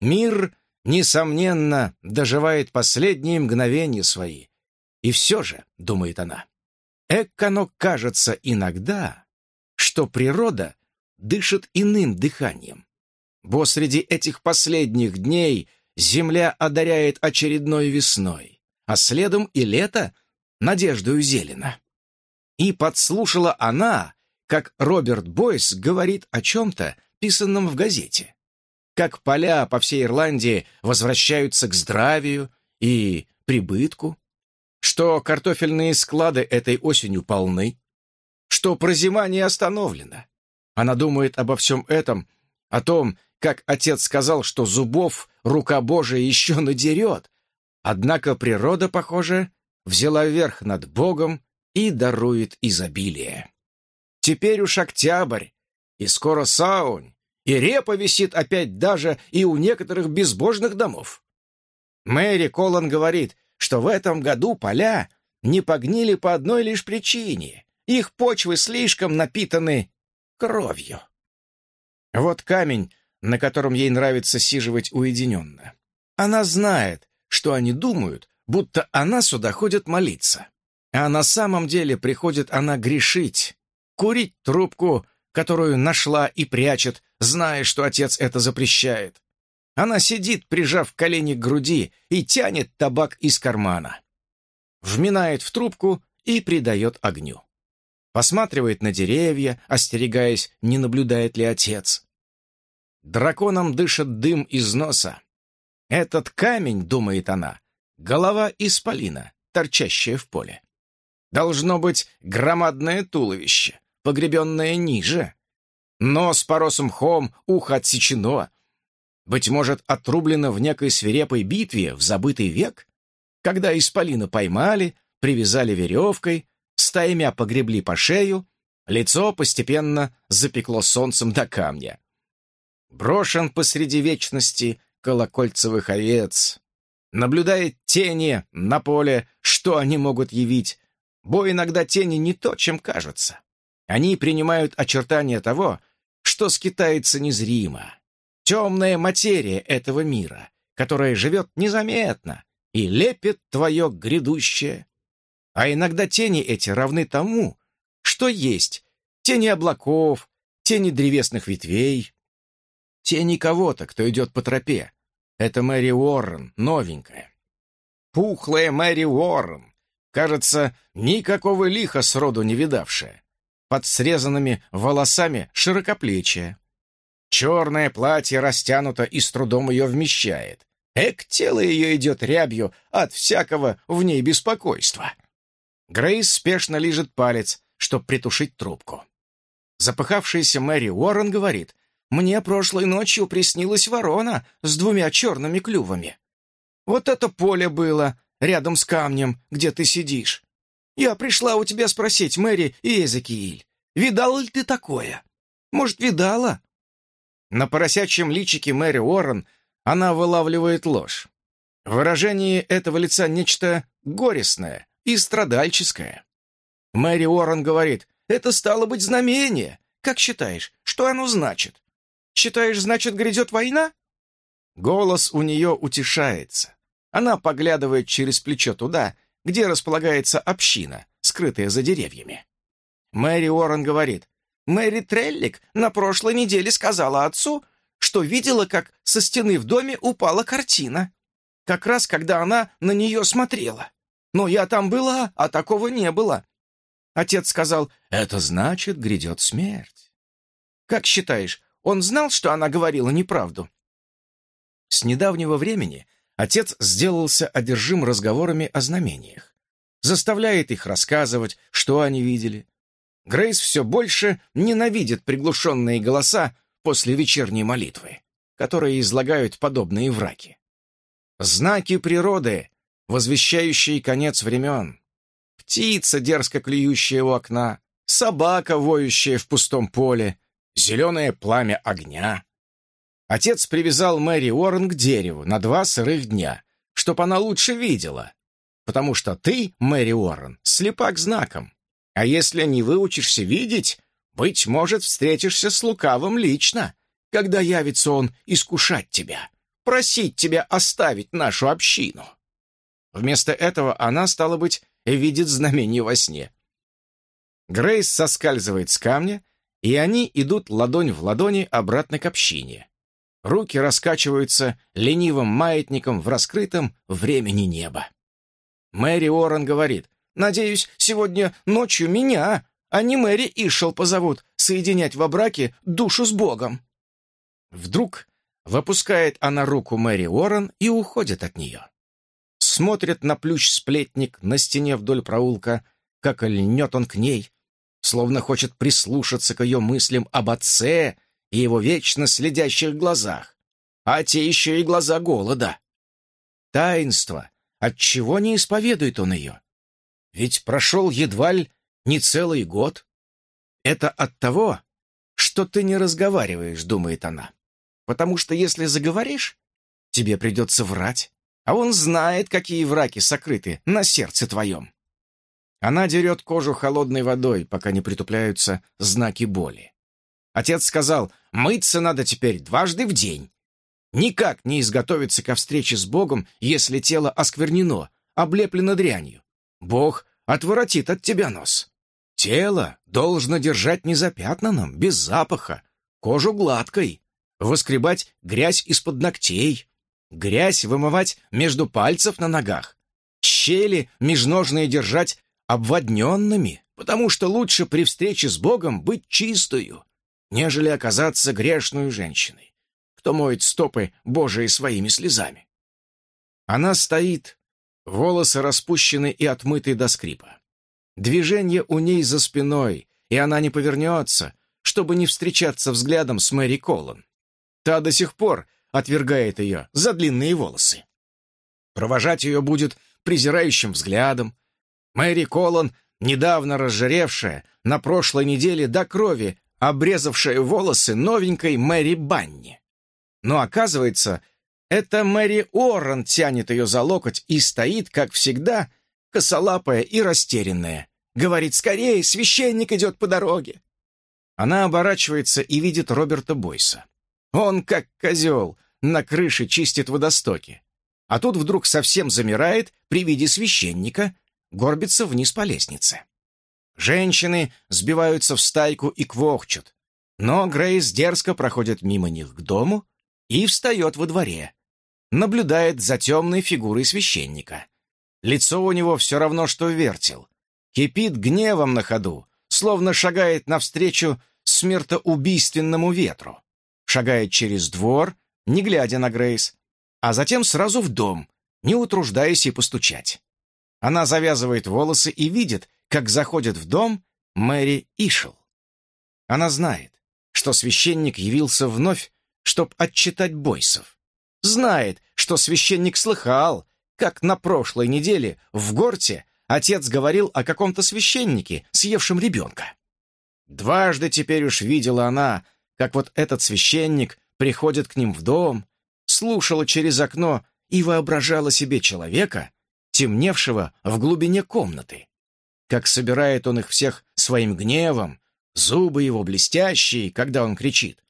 Мир, несомненно, доживает последние мгновения свои. И все же, думает она, эк оно кажется иногда, что природа дышит иным дыханием. Бо среди этих последних дней – земля одаряет очередной весной, а следом и лето надеждою зелено. И подслушала она, как Роберт Бойс говорит о чем-то, писанном в газете. Как поля по всей Ирландии возвращаются к здравию и прибытку, что картофельные склады этой осенью полны, что прозимание остановлено. Она думает обо всем этом, о том, как отец сказал, что зубов рука Божия еще надерет. Однако природа, похоже, взяла верх над Богом и дарует изобилие. Теперь уж октябрь, и скоро саунь, и репа висит опять даже и у некоторых безбожных домов. Мэри Колан говорит, что в этом году поля не погнили по одной лишь причине. Их почвы слишком напитаны кровью. Вот камень, на котором ей нравится сиживать уединенно. Она знает, что они думают, будто она сюда ходит молиться. А на самом деле приходит она грешить, курить трубку, которую нашла и прячет, зная, что отец это запрещает. Она сидит, прижав колени к груди, и тянет табак из кармана. Вминает в трубку и придает огню. Посматривает на деревья, остерегаясь, не наблюдает ли отец. Драконом дышит дым из носа. Этот камень, думает она, голова исполина, торчащая в поле. Должно быть громадное туловище, погребенное ниже. Нос порос мхом, ухо отсечено. Быть может, отрублено в некой свирепой битве в забытый век, когда исполина поймали, привязали веревкой, стаймя погребли по шею, лицо постепенно запекло солнцем до камня. Брошен посреди вечности колокольцевых овец. Наблюдает тени на поле, что они могут явить, Бо иногда тени не то, чем кажутся. Они принимают очертания того, что скитается незримо. Темная материя этого мира, которая живет незаметно и лепит твое грядущее. А иногда тени эти равны тому, что есть тени облаков, тени древесных ветвей, тени кого-то, кто идет по тропе. Это Мэри Уоррен, новенькая. Пухлая Мэри Уоррен, Кажется, никакого лиха сроду не видавшая. Под срезанными волосами широкоплечие. Черное платье растянуто и с трудом ее вмещает. Эк, тело ее идет рябью от всякого в ней беспокойства. Грейс спешно лижет палец, чтобы притушить трубку. Запыхавшаяся Мэри Уоррен говорит, «Мне прошлой ночью приснилась ворона с двумя черными клювами. Вот это поле было, рядом с камнем, где ты сидишь. Я пришла у тебя спросить, Мэри и Эзекииль, видал ли ты такое? Может, видала?» На поросячьем личике Мэри Уоррен она вылавливает ложь. Выражение этого лица нечто горестное и страдальческое. Мэри Уоррен говорит, «Это стало быть знамение. Как считаешь, что оно значит? Считаешь, значит, грядет война?» Голос у нее утешается. Она поглядывает через плечо туда, где располагается община, скрытая за деревьями. Мэри Уоррен говорит, «Мэри Треллик на прошлой неделе сказала отцу, что видела, как со стены в доме упала картина. Как раз, когда она на нее смотрела. Но я там была, а такого не было». Отец сказал, «Это значит, грядет смерть». Как считаешь, он знал, что она говорила неправду? С недавнего времени отец сделался одержим разговорами о знамениях. Заставляет их рассказывать, что они видели. Грейс все больше ненавидит приглушенные голоса после вечерней молитвы, которые излагают подобные враки. Знаки природы, возвещающие конец времен. Птица, дерзко клюющая у окна, собака, воющая в пустом поле, зеленое пламя огня. Отец привязал Мэри Уоррен к дереву на два сырых дня, чтоб она лучше видела. Потому что ты, Мэри Уоррен, слепа к знакам. А если не выучишься видеть, быть может, встретишься с лукавым лично, когда явится он искушать тебя, просить тебя оставить нашу общину. Вместо этого она, стала быть, видит знамение во сне. Грейс соскальзывает с камня, и они идут ладонь в ладони обратно к общине. Руки раскачиваются ленивым маятником в раскрытом времени неба. Мэри Уоррен говорит, «Надеюсь, сегодня ночью меня, а не Мэри Ишел позовут соединять во браке душу с Богом». Вдруг выпускает она руку Мэри Уоррен и уходит от нее. Смотрит на плющ-сплетник на стене вдоль проулка, как льнет он к ней, словно хочет прислушаться к ее мыслям об отце и его вечно следящих глазах, а те еще и глаза голода. Таинство, отчего не исповедует он ее? Ведь прошел едва ли не целый год. Это от того, что ты не разговариваешь», — думает она. «Потому что если заговоришь, тебе придется врать, а он знает, какие враки сокрыты на сердце твоем». Она дерет кожу холодной водой, пока не притупляются знаки боли. Отец сказал, мыться надо теперь дважды в день. Никак не изготовиться ко встрече с Богом, если тело осквернено, облеплено дрянью. Бог отворотит от тебя нос. Тело должно держать незапятнанным, без запаха, кожу гладкой, воскребать грязь из-под ногтей, грязь вымывать между пальцев на ногах, щели межножные держать обводненными, потому что лучше при встрече с Богом быть чистою, нежели оказаться грешную женщиной, кто моет стопы Божии своими слезами. Она стоит, волосы распущены и отмыты до скрипа. Движение у ней за спиной, и она не повернется, чтобы не встречаться взглядом с Мэри Коллан. Та до сих пор отвергает ее за длинные волосы. Провожать ее будет презирающим взглядом, Мэри Коллан, недавно разжиревшая, на прошлой неделе до крови, обрезавшая волосы новенькой Мэри Банни. Но оказывается, это Мэри Уоррен тянет ее за локоть и стоит, как всегда, косолапая и растерянная. Говорит, скорее, священник идет по дороге. Она оборачивается и видит Роберта Бойса. Он, как козел, на крыше чистит водостоки. А тут вдруг совсем замирает при виде священника, горбится вниз по лестнице. Женщины сбиваются в стайку и квохчут, но Грейс дерзко проходит мимо них к дому и встает во дворе. Наблюдает за темной фигурой священника. Лицо у него все равно, что вертел. Кипит гневом на ходу, словно шагает навстречу смертоубийственному ветру. Шагает через двор, не глядя на Грейс, а затем сразу в дом, не утруждаясь и постучать. Она завязывает волосы и видит, как заходит в дом Мэри Ишел. Она знает, что священник явился вновь, чтоб отчитать бойсов. Знает, что священник слыхал, как на прошлой неделе в Горте отец говорил о каком-то священнике, съевшем ребенка. Дважды теперь уж видела она, как вот этот священник приходит к ним в дом, слушала через окно и воображала себе человека, темневшего в глубине комнаты. Как собирает он их всех своим гневом, зубы его блестящие, когда он кричит.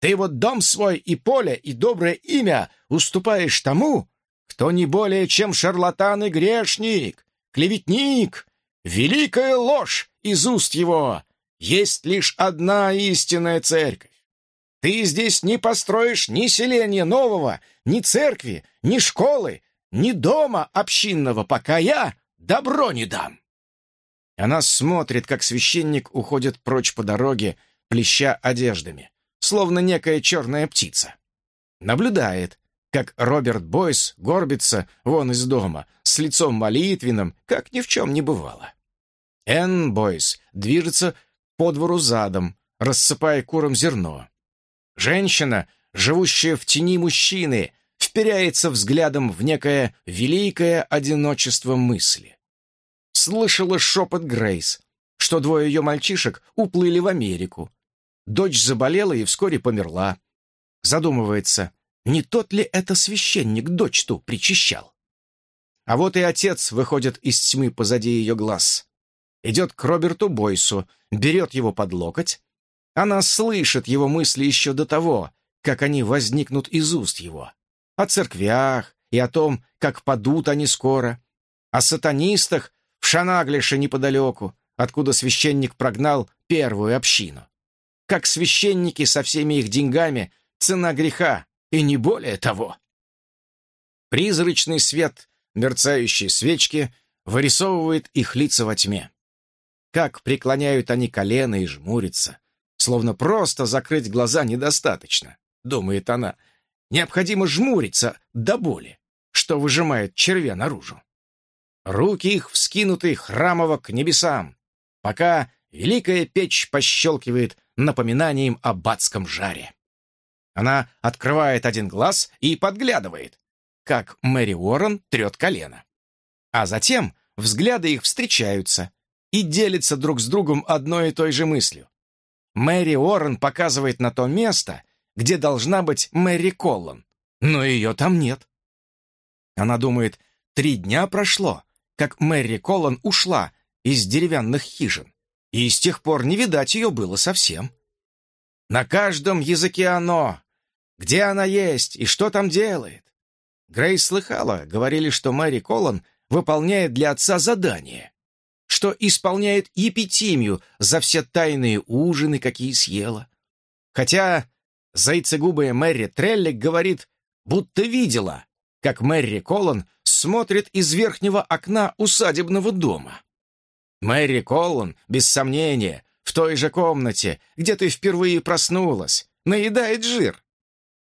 «Ты вот дом свой и поле, и доброе имя уступаешь тому, кто не более чем шарлатан и грешник, клеветник, великая ложь из уст его. Есть лишь одна истинная церковь. Ты здесь не построишь ни селения нового, ни церкви, ни школы, ни дома общинного, пока я добро не дам. Она смотрит, как священник уходит прочь по дороге, плеща одеждами, словно некая черная птица. Наблюдает, как Роберт Бойс горбится вон из дома, с лицом молитвенным, как ни в чем не бывало. Энн Бойс движется по двору задом, рассыпая курам зерно. Женщина, живущая в тени мужчины, вперяется взглядом в некое великое одиночество мысли. Слышала шепот Грейс, что двое ее мальчишек уплыли в Америку. Дочь заболела и вскоре померла. Задумывается, не тот ли это священник дочь ту причащал? А вот и отец выходит из тьмы позади ее глаз. Идет к Роберту Бойсу, берет его под локоть. Она слышит его мысли еще до того, как они возникнут из уст его о церквях и о том, как падут они скоро, о сатанистах в Шанаглише неподалеку, откуда священник прогнал первую общину. Как священники со всеми их деньгами — цена греха, и не более того. Призрачный свет мерцающей свечки вырисовывает их лица во тьме. Как преклоняют они колено и жмурятся, словно просто закрыть глаза недостаточно, думает она, Необходимо жмуриться до боли, что выжимает червя наружу. Руки их вскинуты храмово к небесам, пока великая печь пощелкивает напоминанием о адском жаре. Она открывает один глаз и подглядывает, как Мэри Уоррен трет колено. А затем взгляды их встречаются и делятся друг с другом одной и той же мыслью. Мэри Уоррен показывает на то место, где должна быть Мэри Коллан, но ее там нет. Она думает, три дня прошло, как Мэри Коллан ушла из деревянных хижин, и с тех пор не видать ее было совсем. На каждом языке оно, где она есть и что там делает. Грейс слыхала, говорили, что Мэри Коллан выполняет для отца задание, что исполняет епитимию за все тайные ужины, какие съела. Хотя зайцегубая Мэри Треллик говорит, будто видела, как Мэри Коллан смотрит из верхнего окна усадебного дома. Мэри Коллан, без сомнения, в той же комнате, где ты впервые проснулась, наедает жир.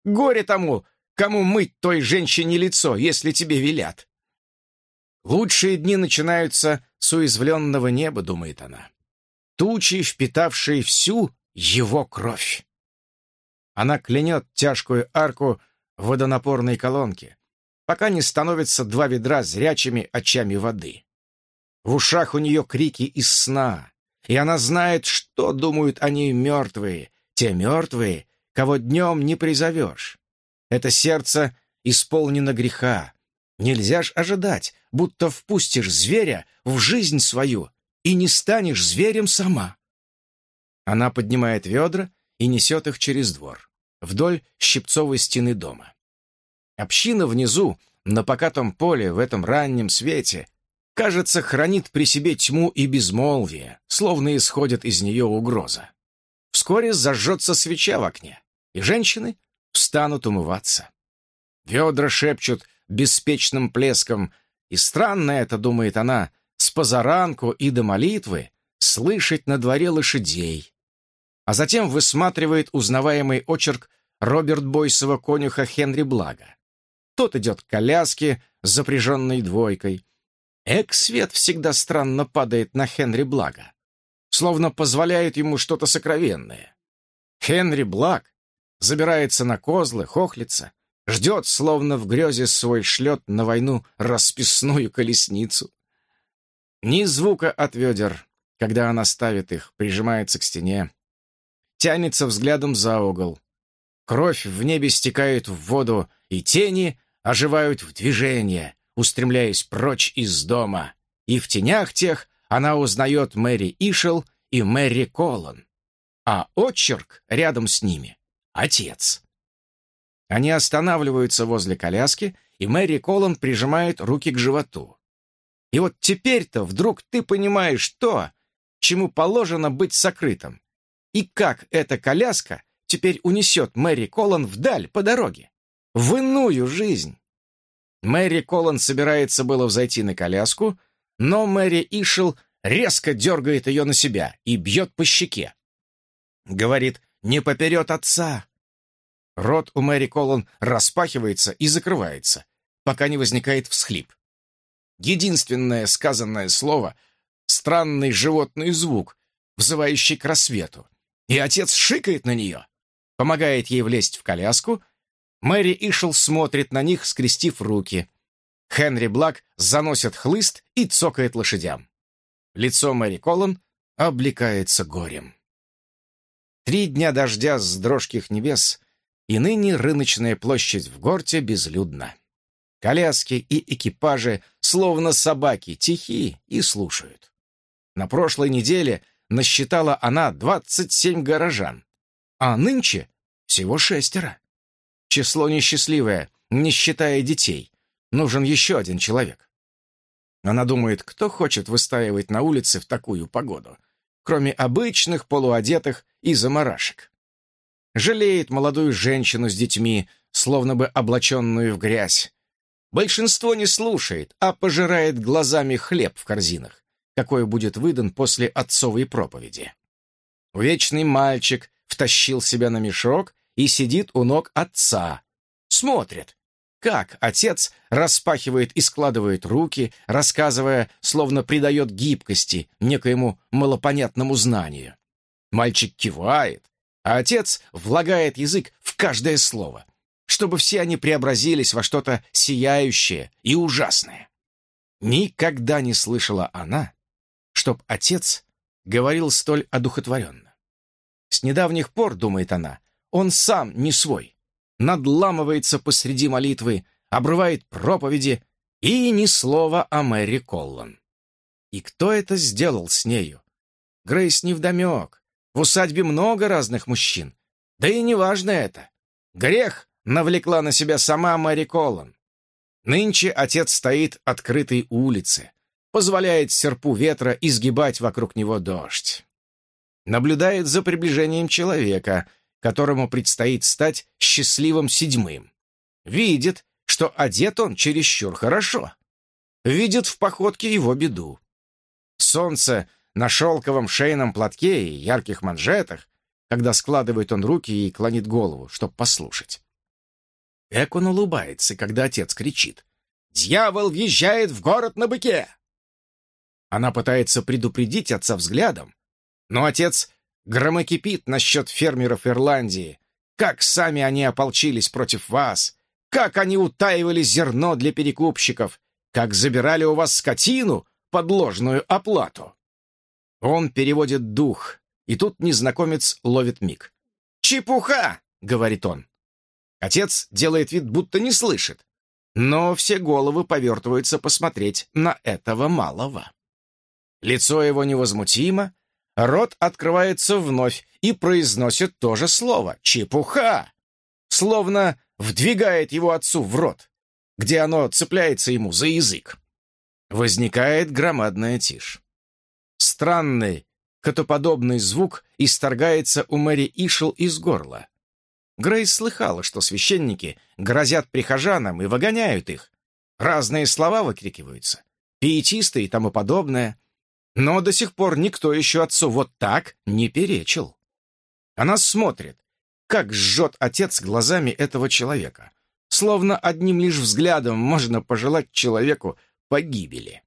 Горе тому, кому мыть той женщине лицо, если тебе велят. Лучшие дни начинаются с уязвленного неба, думает она. Тучи, впитавшие всю его кровь. Она клянет тяжкую арку водонапорной колонки, пока не становятся два ведра зрячими очами воды. В ушах у нее крики из сна, и она знает, что думают о ней мертвые, те мертвые, кого днем не призовешь. Это сердце исполнено греха. Нельзя ж ожидать, будто впустишь зверя в жизнь свою и не станешь зверем сама. Она поднимает ведра и несет их через двор, вдоль щипцовой стены дома. Община внизу, на покатом поле в этом раннем свете, кажется, хранит при себе тьму и безмолвие, словно исходит из нее угроза. Вскоре зажжется свеча в окне, и женщины встанут умываться. Ведра шепчут беспечным плеском, и странно это, думает она, с позаранку и до молитвы слышать на дворе лошадей. А затем высматривает узнаваемый очерк Роберт Бойсова конюха Хенри Блага. Тот идет к коляске, запряженной двойкой, Эк-свет всегда странно падает на Хенри Блага, словно позволяет ему что-то сокровенное. Хенри Благ забирается на козлы, хохлится, ждет, словно в грезе свой шлет на войну расписную колесницу. Ни звука от ведер, когда она ставит их, прижимается к стене, тянется взглядом за угол. Кровь в небе стекает в воду, и тени оживают в движение, устремляясь прочь из дома, и в тенях тех она узнает Мэри Ишел и Мэри Коллан, а отчерк рядом с ними — отец. Они останавливаются возле коляски, и Мэри Коллан прижимает руки к животу. И вот теперь-то вдруг ты понимаешь то, чему положено быть сокрытым, и как эта коляска теперь унесет Мэри Коллан вдаль по дороге, в иную жизнь. Мэри Коллан собирается было взойти на коляску, но Мэри Ишел резко дергает ее на себя и бьет по щеке. Говорит, не поперед отца. Рот у Мэри Коллан распахивается и закрывается, пока не возникает всхлип. Единственное сказанное слово — странный животный звук, взывающий к рассвету. И отец шикает на нее, помогает ей влезть в коляску Мэри Ишел смотрит на них, скрестив руки. Хенри Блак заносит хлыст и цокает лошадям. Лицо Мэри Коллан облекается горем. Три дня дождя с дрожких небес, и ныне рыночная площадь в Горте безлюдна. Коляски и экипажи, словно собаки, тихи и слушают. На прошлой неделе насчитала она 27 горожан, а нынче всего шестеро. Число несчастливое, не считая детей. Нужен еще один человек. Она думает, кто хочет выстаивать на улице в такую погоду, кроме обычных полуодетых и заморашек. Жалеет молодую женщину с детьми, словно бы облаченную в грязь. Большинство не слушает, а пожирает глазами хлеб в корзинах, какой будет выдан после отцовой проповеди. Вечный мальчик втащил себя на мешок и сидит у ног отца. Смотрит, как отец распахивает и складывает руки, рассказывая, словно придает гибкости некоему малопонятному знанию. Мальчик кивает, а отец влагает язык в каждое слово, чтобы все они преобразились во что-то сияющее и ужасное. Никогда не слышала она, чтоб отец говорил столь одухотворенно. С недавних пор, думает она, он сам не свой. Надламывается посреди молитвы, обрывает проповеди и ни слова о Мэри Коллан. И кто это сделал с нею? Грейс невдомек. В усадьбе много разных мужчин. Да и неважно это. Грех навлекла на себя сама Мэри Коллан. Нынче отец стоит открытой улице, позволяет серпу ветра изгибать вокруг него дождь. Наблюдает за приближением человека, которому предстоит стать счастливым седьмым. Видит, что одет он чересчур хорошо. Видит в походке его беду. Солнце на шелковом шейном платке и ярких манжетах, когда складывает он руки и клонит голову, чтобы послушать. Как он улыбается, когда отец кричит. «Дьявол въезжает в город на быке!» Она пытается предупредить отца взглядом, но отец громокипит насчет фермеров Ирландии, как сами они ополчились против вас, как они утаивали зерно для перекупщиков, как забирали у вас скотину под ложную оплату. Он переводит дух, и тут незнакомец ловит миг. «Чепуха!» — говорит он. Отец делает вид, будто не слышит, но все головы повертываются посмотреть на этого малого. Лицо его невозмутимо, рот открывается вновь и произносит то же слово «чепуха», словно вдвигает его отцу в рот, где оно цепляется ему за язык. Возникает громадная тишь. Странный, котоподобный звук исторгается у Мэри Ишел из горла. Грейс слыхала, что священники грозят прихожанам и выгоняют их. Разные слова выкрикиваются, пиетисты и тому подобное — но до сих пор никто еще отцу вот так не перечил. Она смотрит, как жжет отец глазами этого человека. Словно одним лишь взглядом можно пожелать человеку погибели.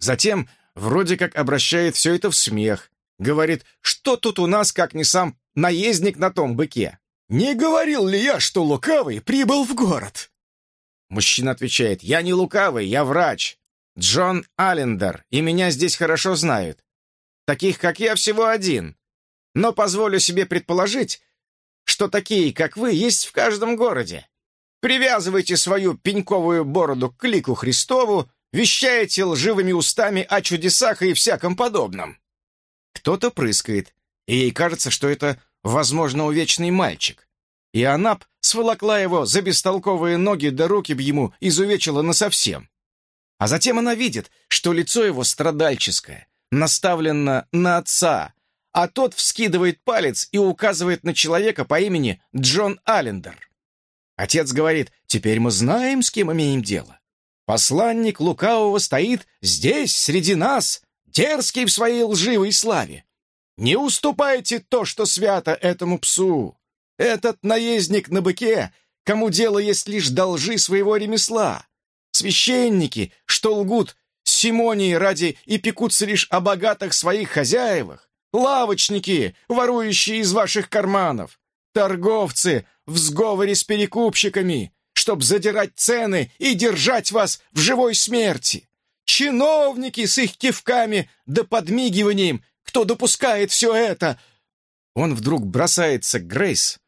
Затем вроде как обращает все это в смех. Говорит, что тут у нас, как не сам наездник на том быке. «Не говорил ли я, что лукавый прибыл в город?» Мужчина отвечает, «Я не лукавый, я врач. Джон Аллендер, и меня здесь хорошо знают. Таких, как я, всего один. Но позволю себе предположить, что такие, как вы, есть в каждом городе. Привязывайте свою пеньковую бороду к лику Христову, вещаете лживыми устами о чудесах и всяком подобном. Кто-то прыскает, и ей кажется, что это, возможно, увечный мальчик. И Анап сволокла его за бестолковые ноги да руки б ему изувечила насовсем. А затем она видит, что лицо его страдальческое, наставлено на отца, а тот вскидывает палец и указывает на человека по имени Джон Аллендер. Отец говорит, теперь мы знаем, с кем имеем дело. Посланник лукавого стоит здесь, среди нас, дерзкий в своей лживой славе. Не уступайте то, что свято этому псу. Этот наездник на быке, кому дело есть лишь должи своего ремесла. Священники, что лгут Симонии ради и пекутся лишь о богатых своих хозяевах, лавочники, ворующие из ваших карманов, торговцы в сговоре с перекупщиками, чтоб задирать цены и держать вас в живой смерти, чиновники с их кивками да подмигиванием, кто допускает все это. Он вдруг бросается к Грейс,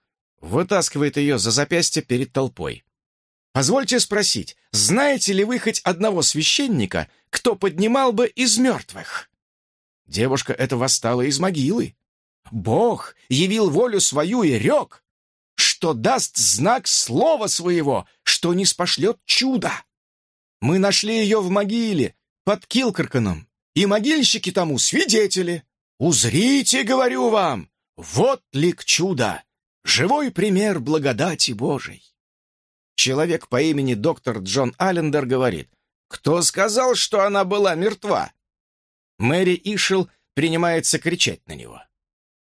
вытаскивает ее за запястье перед толпой. Позвольте спросить, знаете ли вы хоть одного священника, кто поднимал бы из мертвых?» Девушка эта восстала из могилы. Бог явил волю свою и рек, что даст знак слова своего, что не спошлет чудо. Мы нашли ее в могиле под Килкарканом, и могильщики тому свидетели. Узрите, говорю вам, вот лик чуда, живой пример благодати Божией. Человек по имени доктор Джон Аллендер говорит, «Кто сказал, что она была мертва?» Мэри Ишел принимается кричать на него.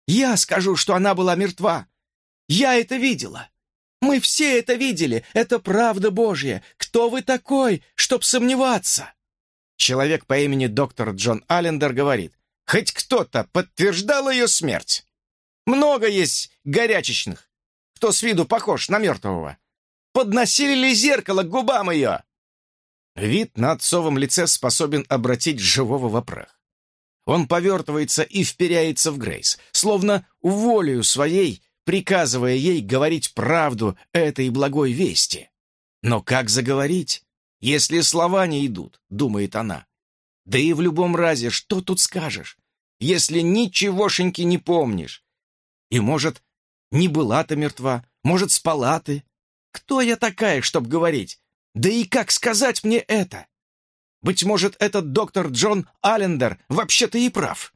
«Я скажу, что она была мертва. Я это видела. Мы все это видели. Это правда Божья. Кто вы такой, чтоб сомневаться?» Человек по имени доктор Джон Аллендер говорит, «Хоть кто-то подтверждал ее смерть. Много есть горячечных, кто с виду похож на мертвого. Подносили ли зеркало к губам ее?» Вид на отцовом лице способен обратить живого в прах. Он повертывается и вперяется в Грейс, словно волею своей, приказывая ей говорить правду этой благой вести. Но как заговорить, если слова не идут, думает она. Да и в любом разе, что тут скажешь, если ничегошеньки не помнишь? И, может, не была ты мертва, может, спала ты? Кто я такая, чтоб говорить? Да и как сказать мне это? Быть может, этот доктор Джон Аллендер вообще-то и прав.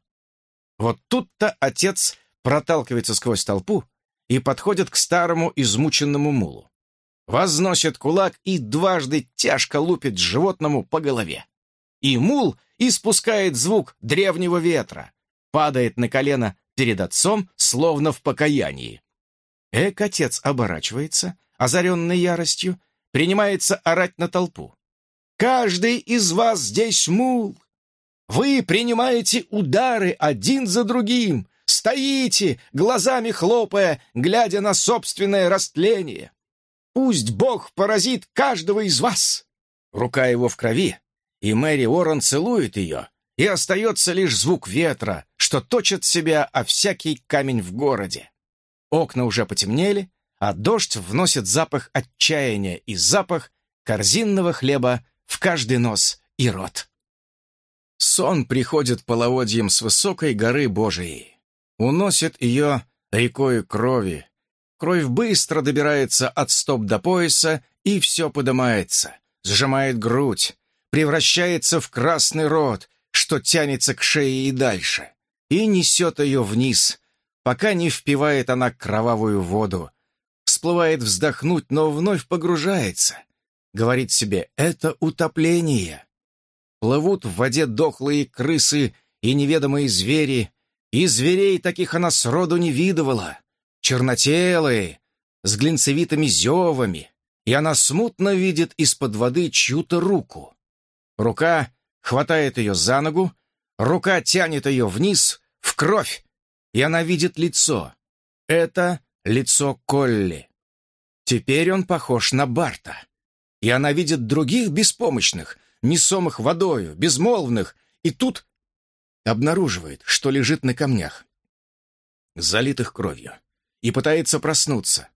Вот тут-то отец проталкивается сквозь толпу и подходит к старому измученному мулу. Возносит кулак и дважды тяжко лупит животному по голове. И мул испускает звук древнего ветра, падает на колено перед отцом, словно в покаянии. Эк-отец оборачивается, озаренный яростью, принимается орать на толпу. Каждый из вас здесь мул. Вы принимаете удары один за другим, стоите, глазами хлопая, глядя на собственное растление. Пусть Бог поразит каждого из вас. Рука его в крови, и Мэри Уоррен целует ее, и остается лишь звук ветра, что точит себя о всякий камень в городе. Окна уже потемнели, а дождь вносит запах отчаяния и запах корзинного хлеба в каждый нос и рот. Сон приходит половодьем с высокой горы Божией. Уносит ее рекой крови. Кровь быстро добирается от стоп до пояса, и все подымается, сжимает грудь, превращается в красный рот, что тянется к шее и дальше, и несет ее вниз, пока не впивает она кровавую воду, всплывает вздохнуть, но вновь погружается, Говорит себе, это утопление. Плывут в воде дохлые крысы и неведомые звери, и зверей таких она сроду не видывала. Чернотелые, с глинцевитыми зевами, и она смутно видит из-под воды чью-то руку. Рука хватает ее за ногу, рука тянет ее вниз, в кровь, и она видит лицо. Это лицо Колли. Теперь он похож на Барта и она видит других беспомощных, несомых водою, безмолвных, и тут обнаруживает, что лежит на камнях, залитых кровью, и пытается проснуться.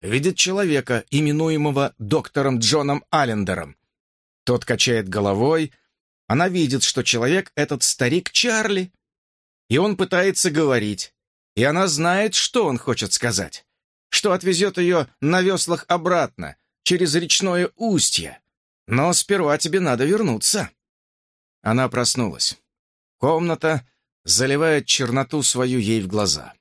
Видит человека, именуемого доктором Джоном Аллендером. Тот качает головой, она видит, что человек — этот старик Чарли, и он пытается говорить, и она знает, что он хочет сказать, что отвезет ее на веслах обратно, через речное устье. Но сперва тебе надо вернуться». Она проснулась. Комната заливает черноту свою ей в глаза.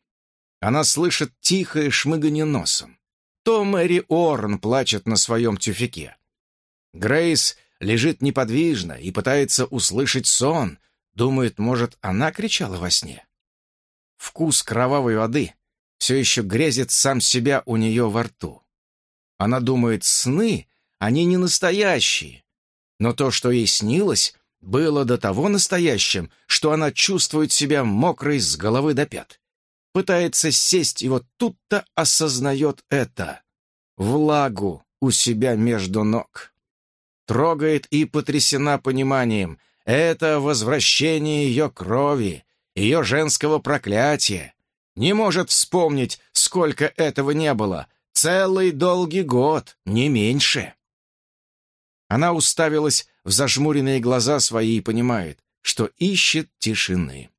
Она слышит тихое шмыганье носом. То Мэри Орн плачет на своем тюфике. Грейс лежит неподвижно и пытается услышать сон. Думает, может, она кричала во сне. Вкус кровавой воды все еще грезит сам себя у нее во рту. Она думает, сны, они не настоящие. Но то, что ей снилось, было до того настоящим, что она чувствует себя мокрой с головы до пят. Пытается сесть, и вот тут-то осознает это. Влагу у себя между ног. Трогает и потрясена пониманием. Это возвращение ее крови, ее женского проклятия. Не может вспомнить, сколько этого не было, Целый долгий год, не меньше. Она уставилась в зажмуренные глаза свои и понимает, что ищет тишины.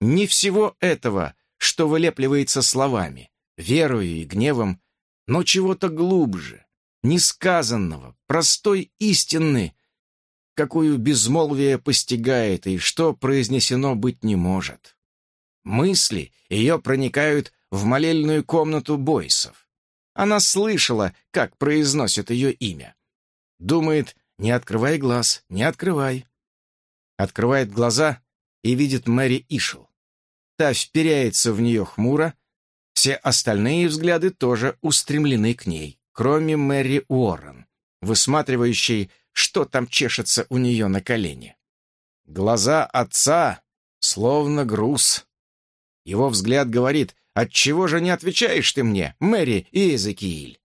Не всего этого, что вылепливается словами, верою и гневом, но чего-то глубже, несказанного, простой истины, какую безмолвие постигает и что произнесено быть не может. Мысли ее проникают в молельную комнату Бойсов. Она слышала, как произносят ее имя. Думает, не открывай глаз, не открывай. Открывает глаза и видит Мэри Ишел. Та вперяется в нее хмуро, все остальные взгляды тоже устремлены к ней, кроме Мэри Уоррен, высматривающей, что там чешется у нее на колене. Глаза отца словно груз. Его взгляд говорит, Отчего же не отвечаешь ты мне, Мэри и Иезекииль?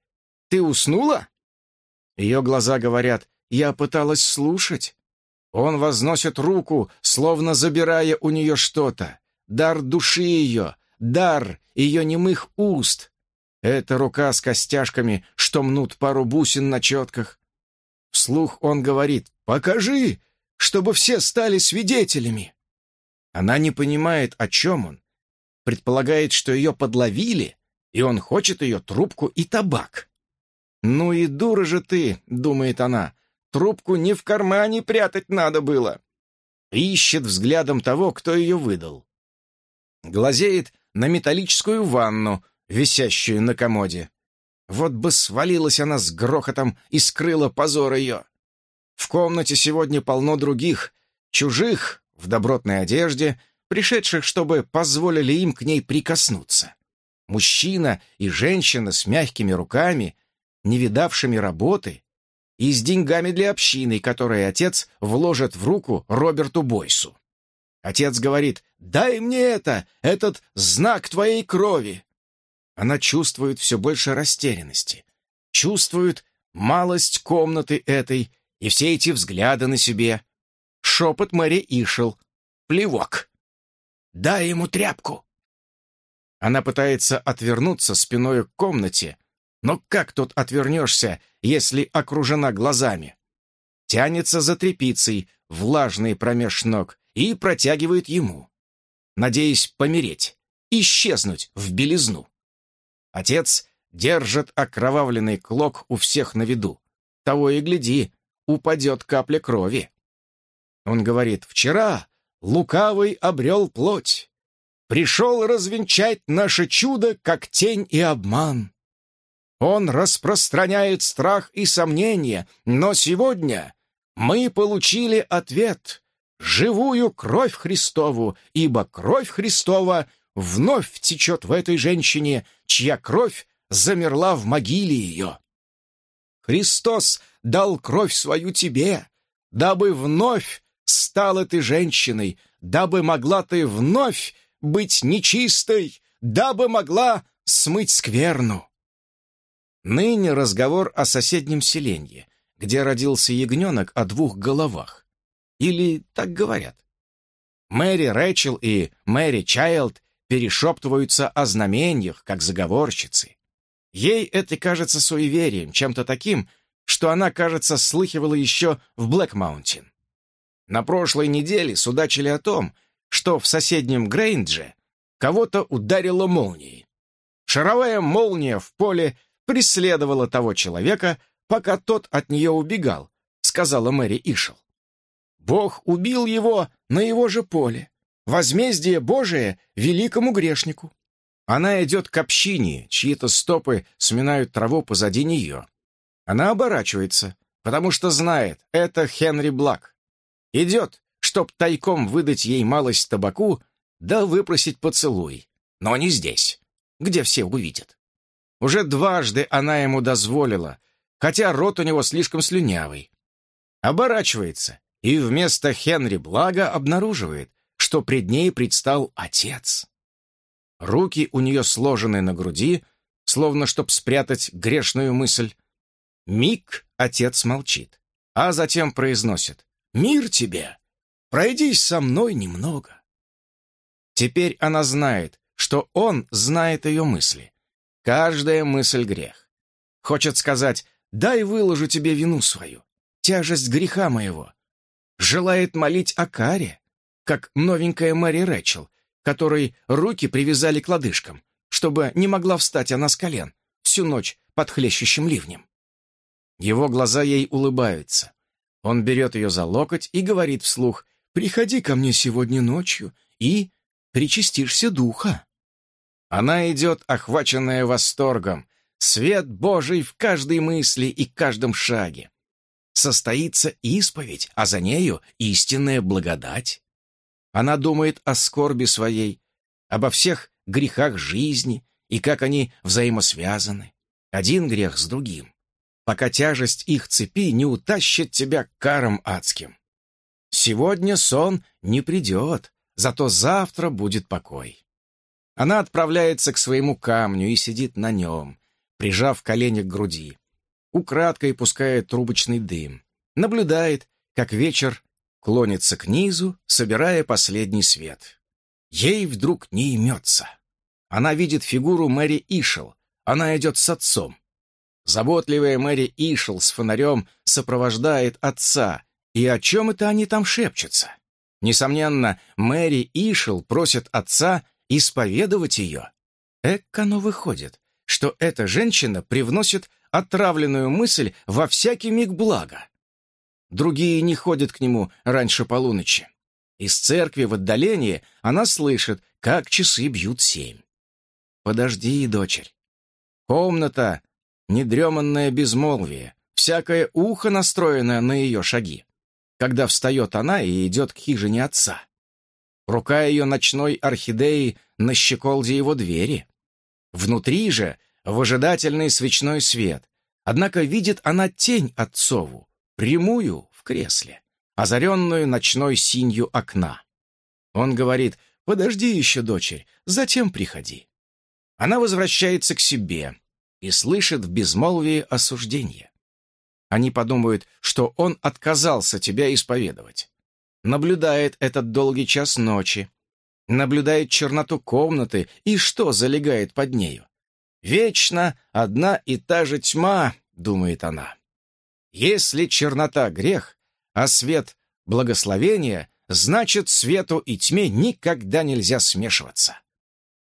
Ты уснула?» Ее глаза говорят, «Я пыталась слушать». Он возносит руку, словно забирая у нее что-то. Дар души ее, дар ее немых уст. Это рука с костяшками, что мнут пару бусин на четках. Вслух он говорит «Покажи, чтобы все стали свидетелями». Она не понимает, о чем он. Предполагает, что ее подловили, и он хочет ее трубку и табак. «Ну и дура же ты», — думает она, — «трубку не в кармане прятать надо было». Ищет взглядом того, кто ее выдал. Глазеет на металлическую ванну, висящую на комоде. Вот бы свалилась она с грохотом и скрыла позор ее. В комнате сегодня полно других, чужих, в добротной одежде, пришедших, чтобы позволили им к ней прикоснуться. Мужчина и женщина с мягкими руками, не видавшими работы, и с деньгами для общины, которые отец вложит в руку Роберту Бойсу. Отец говорит, «Дай мне это, этот знак твоей крови». Она чувствует все больше растерянности, чувствует малость комнаты этой и все эти взгляды на себе. Шепот Мэри Ишел. Плевок. «Дай ему тряпку!» Она пытается отвернуться спиной к комнате, но как тут отвернешься, если окружена глазами? Тянется за тряпицей, влажный промеж ног, и протягивает ему, надеясь помереть, исчезнуть в белизну. Отец держит окровавленный клок у всех на виду. Того и гляди, упадет капля крови. Он говорит, «Вчера лукавый обрел плоть, пришел развенчать наше чудо, как тень и обман. Он распространяет страх и сомнения, но сегодня мы получили ответ — живую кровь Христову, ибо кровь Христова вновь течет в этой женщине, чья кровь замерла в могиле ее. Христос дал кровь свою тебе, дабы вновь стала ты женщиной, дабы могла ты вновь быть нечистой, дабы могла смыть скверну. Ныне разговор о соседнем селенье, где родился ягненок о двух головах. Или так говорят. Мэри Рэчел и Мэри Чайлд перешептываются о знамениях, как заговорщицы. Ей это кажется суеверием, чем-то таким, что она, кажется, слыхивала еще в Блэк-Маунтин. На прошлой неделе судачили о том, что в соседнем Грейндже кого-то ударило молнией. Шаровая молния в поле преследовала того человека, пока тот от нее убегал, сказала Мэри Ишел. Бог убил его на его же поле. Возмездие Божие великому грешнику. Она идет к общине, чьи-то стопы сминают траву позади нее. Она оборачивается, потому что знает, это Хенри Блак. Идет, чтоб тайком выдать ей малость табаку, да выпросить поцелуй. Но не здесь, где все увидят. Уже дважды она ему дозволила, хотя рот у него слишком слюнявый. Оборачивается и вместо Хенри Блага обнаруживает, что пред ней предстал отец. Руки у нее сложены на груди, словно чтоб спрятать грешную мысль. Миг отец молчит, а затем произносит «Мир тебе! Пройдись со мной немного». Теперь она знает, что он знает ее мысли. Каждая мысль — грех. Хочет сказать «дай выложу тебе вину свою, тяжесть греха моего». Желает молить о каре, как новенькая Мэри Рэчел, которой руки привязали к лодыжкам, чтобы не могла встать она с колен всю ночь под хлещущим ливнем. Его глаза ей улыбаются. Он берет ее за локоть и говорит вслух «Приходи ко мне сегодня ночью и причастишься духа». Она идет, охваченная восторгом, свет Божий в каждой мысли и каждом шаге. Состоится исповедь, а за нею истинная благодать. Она думает о скорби своей, обо всех грехах жизни и как они взаимосвязаны, один грех с другим, пока тяжесть их цепи не утащит тебя к карам адским. Сегодня сон не придет, зато завтра будет покой. Она отправляется к своему камню и сидит на нем, прижав колени к груди. Украдкой пускает трубочный дым. Наблюдает, как вечер клонится к низу, собирая последний свет. Ей вдруг не имется. Она видит фигуру Мэри Ишел. Она идет с отцом. Заботливая Мэри Ишел с фонарем сопровождает отца. И о чем это они там шепчутся? Несомненно, Мэри Ишел просит отца исповедовать ее. Эк, оно выходит, что эта женщина привносит отравленную мысль во всякий миг блага. Другие не ходят к нему раньше полуночи. Из церкви в отдалении она слышит, как часы бьют семь. «Подожди, дочерь. Комната — недреманное безмолвие, всякое ухо настроено на ее шаги. Когда встает она и идет к хижине отца. Рука ее ночной орхидеи на щеколде его двери. Внутри же выжидательный свечной свет. Однако видит она тень отцову, прямую в кресле, озаренную ночной синью окна. Он говорит, «Подожди еще, дочерь, затем приходи». Она возвращается к себе и слышит в безмолвии осуждение. Они подумают, что он отказался тебя исповедовать. Наблюдает этот долгий час ночи, наблюдает черноту комнаты и что залегает под нею. Вечно одна и та же тьма, думает она. Если чернота — грех, а свет — благословение, значит, свету и тьме никогда нельзя смешиваться.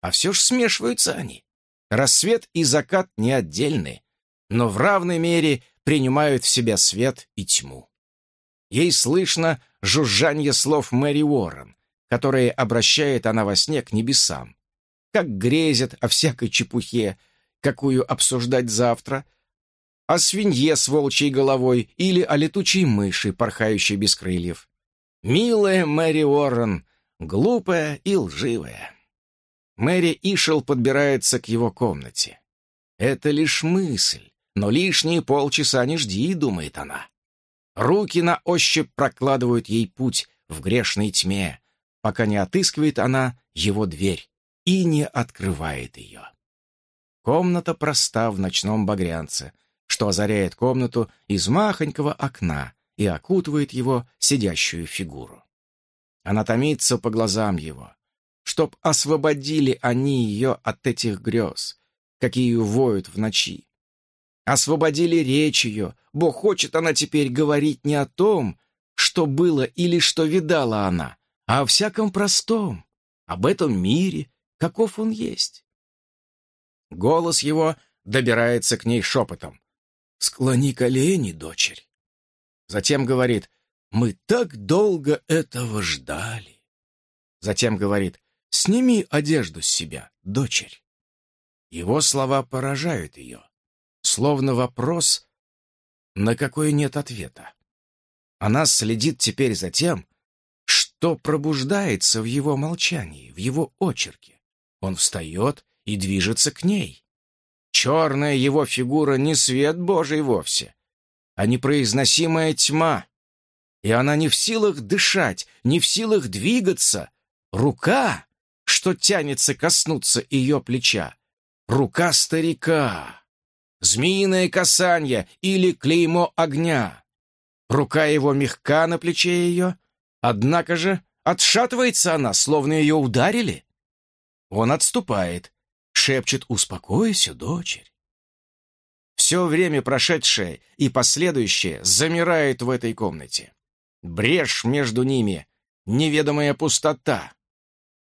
А все ж смешиваются они. Рассвет и закат не отдельны, но в равной мере принимают в себя свет и тьму. Ей слышно жужжанье слов Мэри Уоррен, которые обращает она во сне к небесам. Как грезят о всякой чепухе, какую обсуждать завтра — о свинье с волчьей головой или о летучей мыши, порхающей без крыльев. Милая Мэри Уоррен, глупая и лживая. Мэри Ишел подбирается к его комнате. Это лишь мысль, но лишние полчаса не жди, думает она. Руки на ощупь прокладывают ей путь в грешной тьме, пока не отыскивает она его дверь и не открывает ее. Комната проста в ночном багрянце — что озаряет комнату из махонького окна и окутывает его сидящую фигуру. Она томится по глазам его, чтоб освободили они ее от этих грез, какие воют в ночи. Освободили речь ее, бо хочет она теперь говорить не о том, что было или что видала она, а о всяком простом, об этом мире, каков он есть. Голос его добирается к ней шепотом. Склони колени, дочерь. Затем говорит, мы так долго этого ждали. Затем говорит, сними одежду с себя, дочерь. Его слова поражают ее, словно вопрос, на какой нет ответа. Она следит теперь за тем, что пробуждается в его молчании, в его очерке. Он встает и движется к ней. Черная его фигура не свет Божий вовсе, а непроизносимая тьма. И она не в силах дышать, не в силах двигаться. Рука, что тянется коснуться ее плеча. Рука старика. Змеиное касание или клеймо огня. Рука его мягка на плече ее, однако же отшатывается она, словно ее ударили. Он отступает, шепчет «Успокойся, дочерь». Все время прошедшее и последующее замирает в этой комнате. Брешь между ними, неведомая пустота,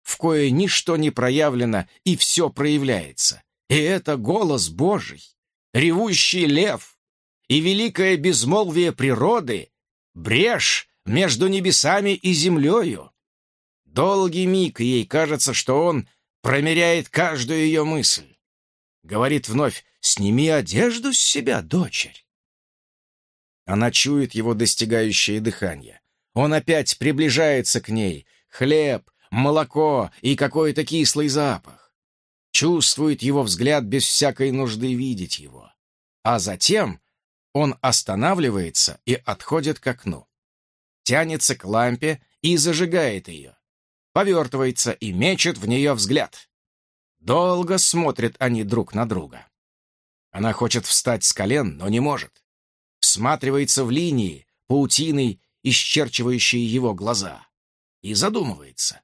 в кое ничто не проявлено и все проявляется. И это голос Божий, ревущий лев и великое безмолвие природы, брешь между небесами и землею. Долгий миг ей кажется, что он промеряет каждую ее мысль. Говорит вновь, сними одежду с себя, дочерь. Она чует его достигающее дыхание. Он опять приближается к ней. Хлеб, молоко и какой-то кислый запах. Чувствует его взгляд без всякой нужды видеть его. А затем он останавливается и отходит к окну. Тянется к лампе и зажигает ее повертывается и мечет в нее взгляд. Долго смотрят они друг на друга. Она хочет встать с колен, но не может. Всматривается в линии, паутиной исчерчивающие его глаза, и задумывается,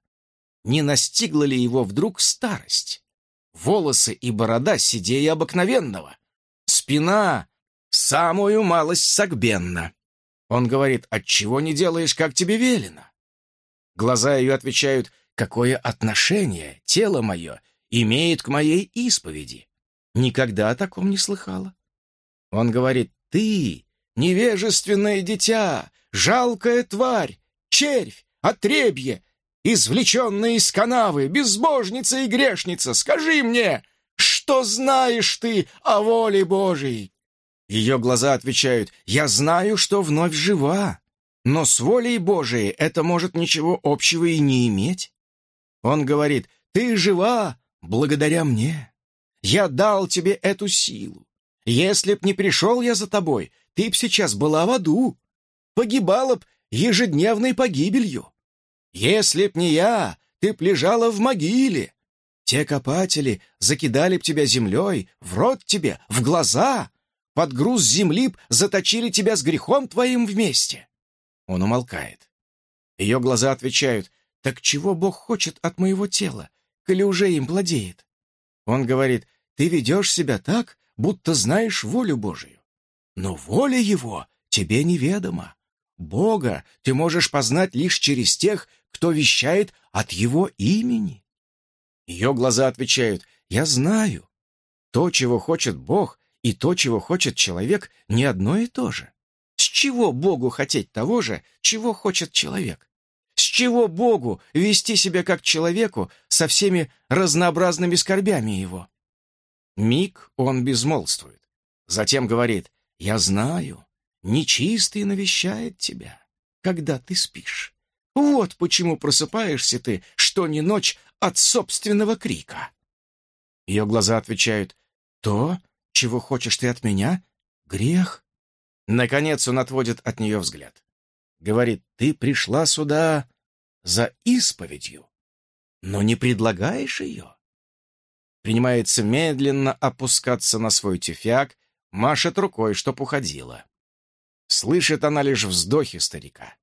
не настигла ли его вдруг старость. Волосы и борода сидее обыкновенного, спина самую малость согбенна. Он говорит, отчего не делаешь, как тебе велено? Глаза ее отвечают, какое отношение тело мое имеет к моей исповеди. Никогда о таком не слыхала. Он говорит, ты, невежественное дитя, жалкая тварь, червь, отребье, извлеченная из канавы, безбожница и грешница, скажи мне, что знаешь ты о воле Божией? Ее глаза отвечают, я знаю, что вновь жива, но с волей Божией это может ничего общего и не иметь. Он говорит, ты жива благодаря мне. Я дал тебе эту силу. Если б не пришел я за тобой, ты б сейчас была в аду, погибала б ежедневной погибелью. Если б не я, ты б лежала в могиле. Те копатели закидали б тебя землей, в рот тебе, в глаза, под груз земли б заточили тебя с грехом твоим вместе. Он умолкает. Ее глаза отвечают, «Так чего Бог хочет от моего тела, коли уже им владеет?» Он говорит, «Ты ведешь себя так, будто знаешь волю Божию. Но воля Его тебе неведома. Бога ты можешь познать лишь через тех, кто вещает от Его имени». Ее глаза отвечают, «Я знаю. То, чего хочет Бог, и то, чего хочет человек, не одно и то же. С чего Богу хотеть того же, чего хочет человек? С чего Богу вести себя как человеку со всеми разнообразными скорбями его? Миг он безмолвствует. Затем говорит, «Я знаю, нечистый навещает тебя, когда ты спишь. Вот почему просыпаешься ты, что не ночь, от собственного крика». Ее глаза отвечают, «То, чего хочешь ты от меня, грех». Наконец он отводит от нее взгляд. Говорит, ты пришла сюда за исповедью, но не предлагаешь ее. Принимается медленно опускаться на свой тюфяк, машет рукой, чтоб уходила. Слышит она лишь вздохи старика.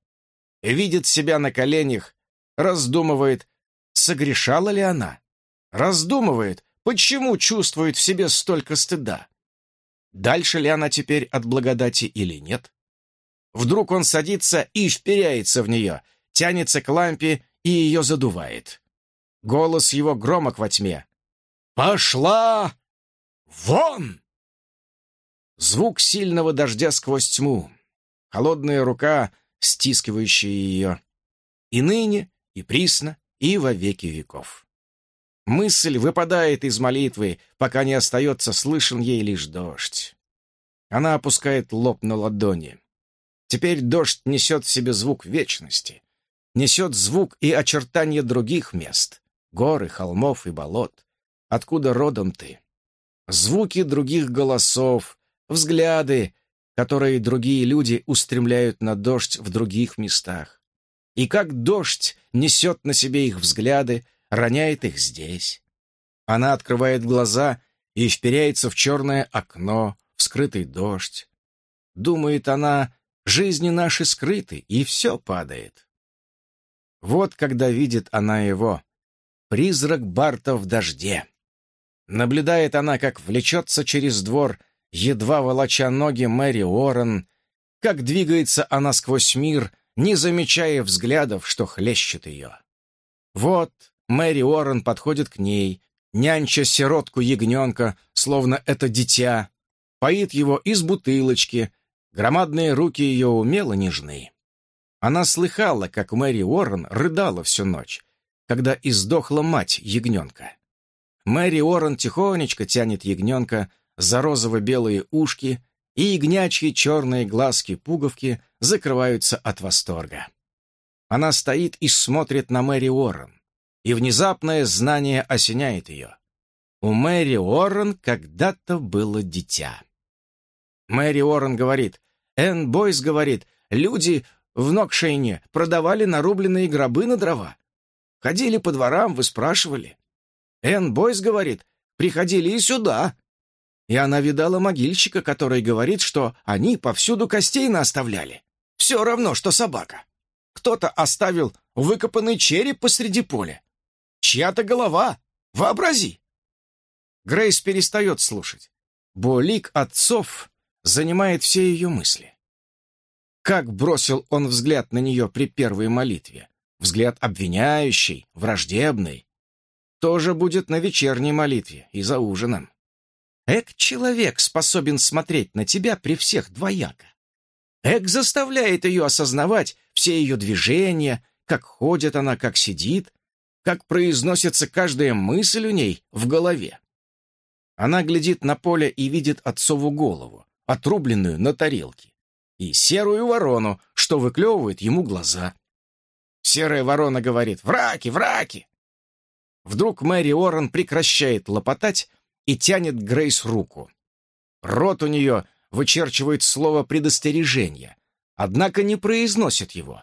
Видит себя на коленях, раздумывает, согрешала ли она. Раздумывает, почему чувствует в себе столько стыда. Дальше ли она теперь от благодати или нет? Вдруг он садится и вперяется в нее, тянется к лампе и ее задувает. Голос его громок во тьме. «Пошла вон!» Звук сильного дождя сквозь тьму, холодная рука, стискивающая ее. И ныне, и присно, и во веки веков. Мысль выпадает из молитвы, пока не остается слышен ей лишь дождь. Она опускает лоб на ладони. Теперь дождь несет в себе звук вечности, несет звук и очертания других мест, горы, холмов и болот, откуда родом ты. Звуки других голосов, взгляды, которые другие люди устремляют на дождь в других местах. И как дождь несет на себе их взгляды, роняет их здесь. Она открывает глаза и вперяется в черное окно, в скрытый дождь. Думает она, жизни наши скрыты, и все падает. Вот когда видит она его, призрак Барта в дожде. Наблюдает она, как влечется через двор, едва волоча ноги Мэри Уоррен, как двигается она сквозь мир, не замечая взглядов, что хлещет ее. Вот Мэри Уоррен подходит к ней, нянча сиротку-ягненка, словно это дитя, поит его из бутылочки, громадные руки ее умело нежны. Она слыхала, как Мэри Уоррен рыдала всю ночь, когда издохла мать ягненка. Мэри Уоррен тихонечко тянет ягненка за розово-белые ушки, и ягнячьи черные глазки-пуговки закрываются от восторга. Она стоит и смотрит на Мэри Уоррен и внезапное знание осеняет ее. У Мэри Уоррен когда-то было дитя. Мэри Уоррен говорит, Энн Бойс говорит, люди в Нокшейне продавали нарубленные гробы на дрова. Ходили по дворам, вы спрашивали. Энн Бойс говорит, приходили и сюда. И она видала могильщика, который говорит, что они повсюду костей наоставляли. Все равно, что собака. Кто-то оставил выкопанный череп посреди поля. Чья-то голова. Вообрази. Грейс перестает слушать. Болик отцов занимает все ее мысли. Как бросил он взгляд на нее при первой молитве. Взгляд обвиняющий, враждебный. Тоже будет на вечерней молитве и за ужином. Эк, человек способен смотреть на тебя при всех двояко. Эк заставляет ее осознавать все ее движения, как ходит она, как сидит, как произносится каждая мысль у ней в голове. Она глядит на поле и видит отцову голову, отрубленную на тарелке, и серую ворону, что выклевывает ему глаза. Серая ворона говорит «Враки! Враки!» Вдруг Мэри Уоррен прекращает лопотать и тянет Грейс руку. Рот у нее вычерчивает слово предостережения, однако не произносит его.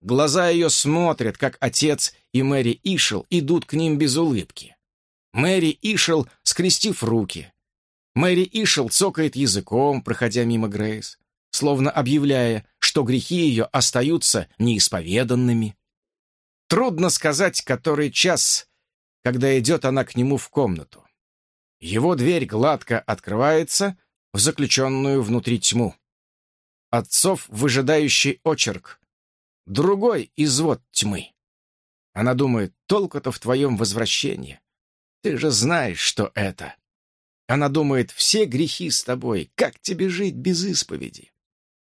Глаза ее смотрят, как отец и Мэри Ишел идут к ним без улыбки. Мэри Ишел, скрестив руки. Мэри Ишел цокает языком, проходя мимо Грейс, словно объявляя, что грехи ее остаются неисповеданными. Трудно сказать, который час, когда идет она к нему в комнату. Его дверь гладко открывается в заключенную внутри тьму. Отцов выжидающий очерк. Другой извод тьмы. Она думает, толку-то в твоем возвращении. Ты же знаешь, что это. Она думает, все грехи с тобой, как тебе жить без исповеди?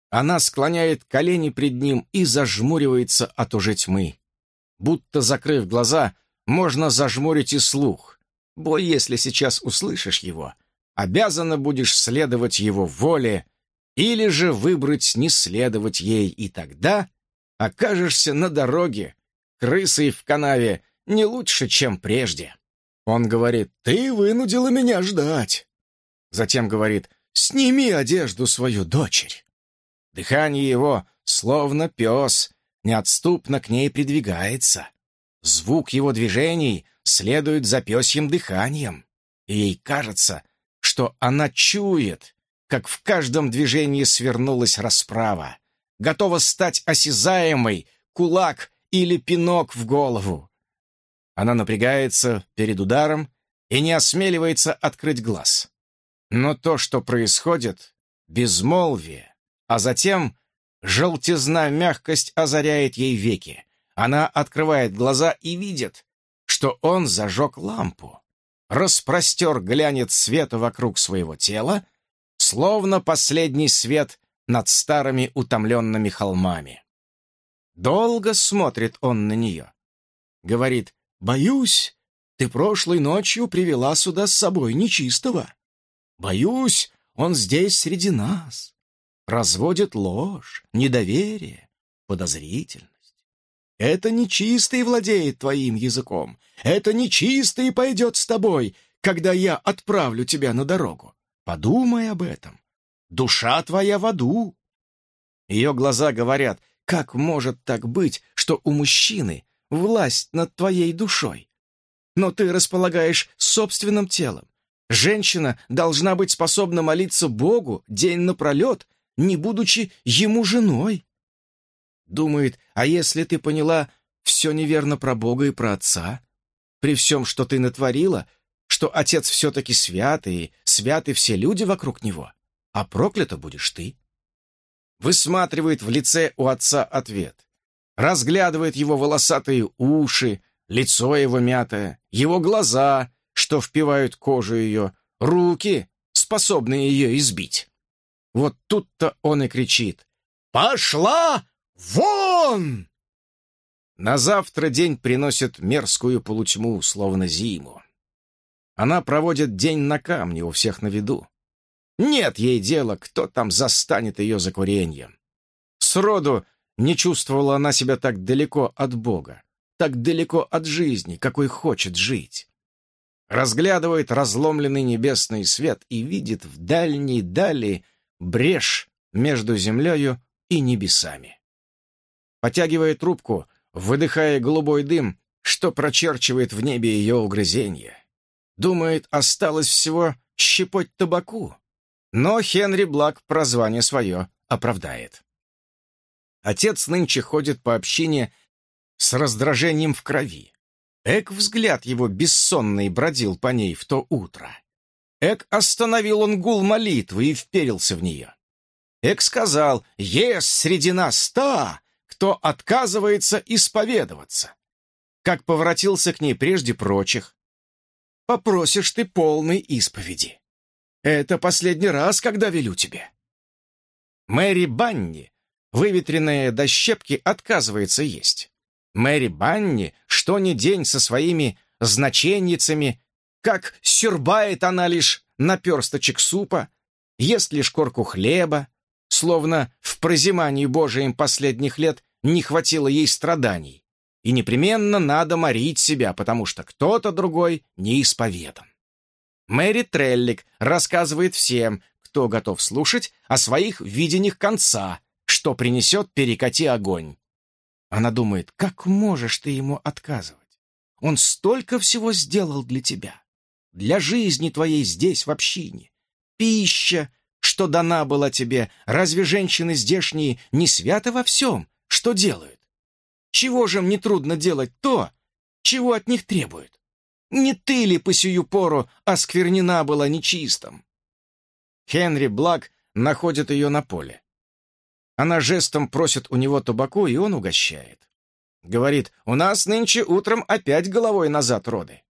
Она склоняет колени пред ним и зажмуривается от уже тьмы. Будто, закрыв глаза, можно зажмурить и слух. Бо если сейчас услышишь его, обязана будешь следовать его воле или же выбрать не следовать ей, и тогда окажешься на дороге, крысой в канаве, не лучше, чем прежде. Он говорит, «Ты вынудила меня ждать». Затем говорит, «Сними одежду свою, дочерь». Дыхание его, словно пес, неотступно к ней придвигается. Звук его движений следует за пёсьим дыханием. И ей кажется, что она чует, как в каждом движении свернулась расправа, готова стать осязаемой, кулак или пинок в голову. Она напрягается перед ударом и не осмеливается открыть глаз. Но то, что происходит, безмолвие, а затем желтизна мягкость озаряет ей веки. Она открывает глаза и видит, что он зажег лампу, распростер глянец света вокруг своего тела, словно последний свет над старыми утомленными холмами. Долго смотрит он на нее. Говорит, Боюсь, ты прошлой ночью привела сюда с собой нечистого. Боюсь, он здесь среди нас. Разводит ложь, недоверие, подозрительность. Это нечистый владеет твоим языком. Это нечистый пойдет с тобой, когда я отправлю тебя на дорогу. Подумай об этом. Душа твоя в аду. Ее глаза говорят, как может так быть, что у мужчины власть над твоей душой. Но ты располагаешь собственным телом. Женщина должна быть способна молиться Богу день напролет, не будучи ему женой. Думает, а если ты поняла все неверно про Бога и про Отца, при всем, что ты натворила, что Отец все-таки святый, святы все люди вокруг Него, а проклята будешь ты? Высматривает в лице у Отца ответ разглядывает его волосатые уши, лицо его мятое, его глаза, что впивают кожу ее, руки, способные ее избить. Вот тут-то он и кричит «Пошла вон!» На завтра день приносит мерзкую полутьму, словно зиму. Она проводит день на камне у всех на виду. Нет ей дела, кто там застанет ее за курением. Сроду не чувствовала она себя так далеко от Бога, так далеко от жизни, какой хочет жить. Разглядывает разломленный небесный свет и видит в дальней дали брешь между землею и небесами. Потягивая трубку, выдыхая голубой дым, что прочерчивает в небе ее угрызенье. Думает, осталось всего щепоть табаку. Но Хенри Блак прозвание свое оправдает. Отец нынче ходит по общине с раздражением в крови. Эк взгляд его бессонный бродил по ней в то утро. Эк остановил он гул молитвы и вперился в нее. Эк сказал, «Есть среди нас та, кто отказывается исповедоваться». Как поворотился к ней прежде прочих. «Попросишь ты полной исповеди. Это последний раз, когда велю тебе». Мэри Банни выветренные до щепки отказывается есть. Мэри Банни что ни день со своими значенницами, как сюрбает она лишь наперсточек супа, ест лишь корку хлеба, словно в прозимании Божиим последних лет не хватило ей страданий, и непременно надо морить себя, потому что кто-то другой не исповедан. Мэри Треллик рассказывает всем, кто готов слушать, о своих видениях конца, что принесет перекати огонь. Она думает, как можешь ты ему отказывать? Он столько всего сделал для тебя, для жизни твоей здесь, в общине. Пища, что дана была тебе, разве женщины здешние не святы во всем, что делают? Чего же мне трудно делать то, чего от них требуют? Не ты ли по сию пору осквернена была нечистом? Хенри Блак находит ее на поле. Она жестом просит у него табаку, и он угощает. Говорит, у нас нынче утром опять головой назад роды.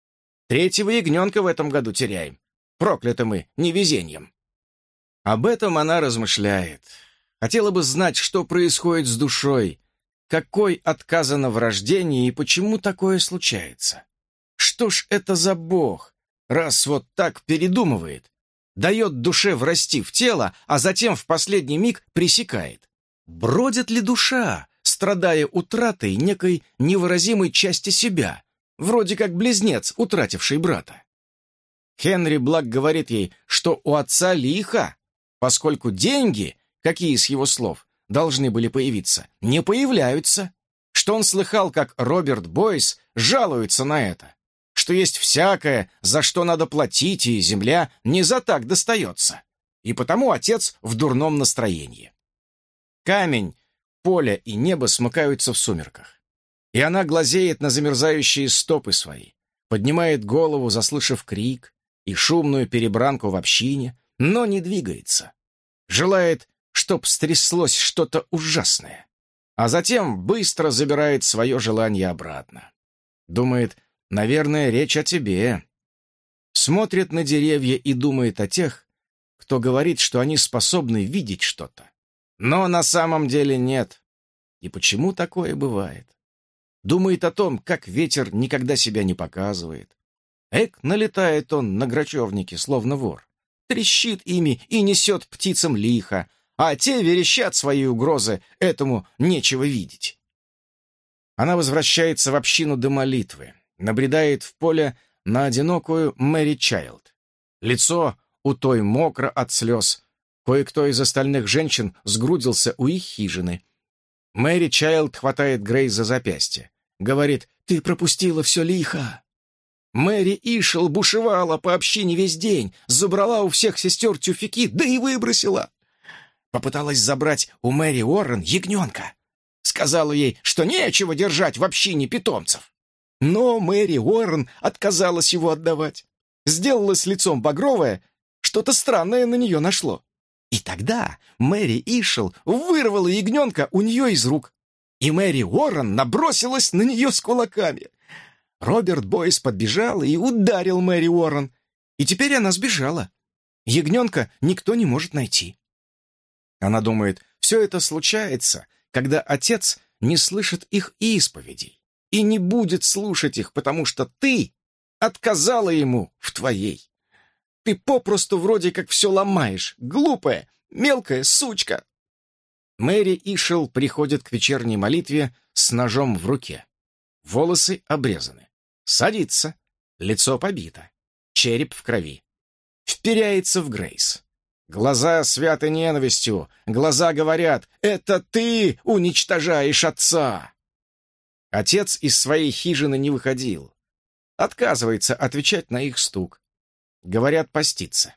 Третьего ягненка в этом году теряем. Прокляты мы невезением. Об этом она размышляет. Хотела бы знать, что происходит с душой, какой отказано в рождении и почему такое случается. Что ж это за бог, раз вот так передумывает, дает душе врасти в тело, а затем в последний миг пресекает? Бродит ли душа, страдая утратой некой невыразимой части себя, вроде как близнец, утративший брата? Хенри Блак говорит ей, что у отца лихо, поскольку деньги, какие с его слов, должны были появиться, не появляются, что он слыхал, как Роберт Бойс жалуется на это, что есть всякое, за что надо платить, и земля не за так достается, и потому отец в дурном настроении. Камень, поле и небо смыкаются в сумерках. И она глазеет на замерзающие стопы свои, поднимает голову, заслышав крик и шумную перебранку в общине, но не двигается. Желает, чтоб стряслось что-то ужасное. А затем быстро забирает свое желание обратно. Думает, наверное, речь о тебе. Смотрит на деревья и думает о тех, кто говорит, что они способны видеть что-то. Но на самом деле нет. И почему такое бывает? Думает о том, как ветер никогда себя не показывает. Эк, налетает он на грачевники, словно вор. Трещит ими и несет птицам лихо, а те верещат свои угрозы, этому нечего видеть. Она возвращается в общину до молитвы, набредает в поле на одинокую Мэри Чайлд. Лицо у той мокро от слез, Кое-кто из остальных женщин сгрудился у их хижины. Мэри Чайлд хватает Грейс за запястье. Говорит, «Ты пропустила все лихо». Мэри Ишел бушевала по общине весь день, забрала у всех сестер тюфяки, да и выбросила. Попыталась забрать у Мэри Уоррен ягненка. Сказала ей, что нечего держать в общине питомцев. Но Мэри Уоррен отказалась его отдавать. Сделалась лицом багровое, что-то странное на нее нашло. И тогда Мэри Ишел вырвала ягненка у нее из рук, и Мэри Уоррен набросилась на нее с кулаками. Роберт Бойс подбежал и ударил Мэри Уоррен, и теперь она сбежала. Ягненка никто не может найти. Она думает, все это случается, когда отец не слышит их исповедей и не будет слушать их, потому что ты отказала ему в твоей. Ты попросту вроде как все ломаешь. Глупая, мелкая сучка!» Мэри Ишел приходит к вечерней молитве с ножом в руке. Волосы обрезаны. Садится. Лицо побито. Череп в крови. Вперяется в Грейс. Глаза святы ненавистью. Глаза говорят «Это ты уничтожаешь отца!» Отец из своей хижины не выходил. Отказывается отвечать на их стук. Говорят, поститься.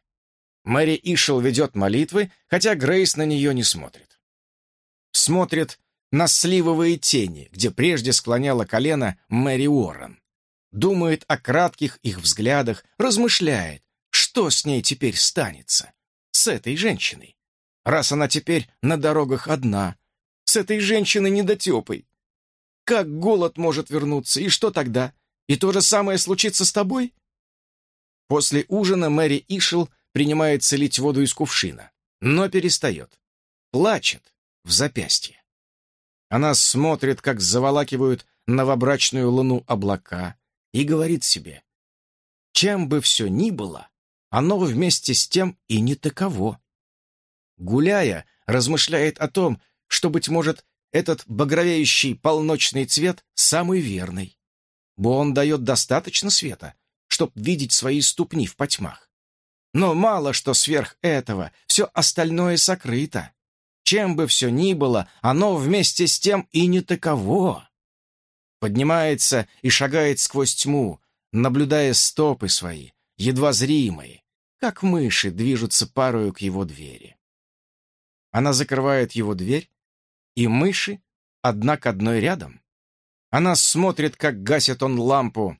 Мэри Ишел ведет молитвы, хотя Грейс на нее не смотрит. Смотрит на сливовые тени, где прежде склоняла колено Мэри Уоррен. Думает о кратких их взглядах, размышляет, что с ней теперь станется, с этой женщиной, раз она теперь на дорогах одна, с этой женщиной недотепой. Как голод может вернуться, и что тогда? И то же самое случится с тобой? После ужина Мэри Ишел принимается лить воду из кувшина, но перестает. Плачет в запястье. Она смотрит, как заволакивают новобрачную луну облака, и говорит себе, чем бы все ни было, оно вместе с тем и не таково. Гуляя, размышляет о том, что, быть может, этот багровеющий полночный цвет самый верный, бо он дает достаточно света, чтоб видеть свои ступни в потьмах. Но мало что сверх этого, все остальное сокрыто. Чем бы все ни было, оно вместе с тем и не таково. Поднимается и шагает сквозь тьму, наблюдая стопы свои, едва зримые, как мыши движутся парою к его двери. Она закрывает его дверь, и мыши одна к одной рядом. Она смотрит, как гасит он лампу.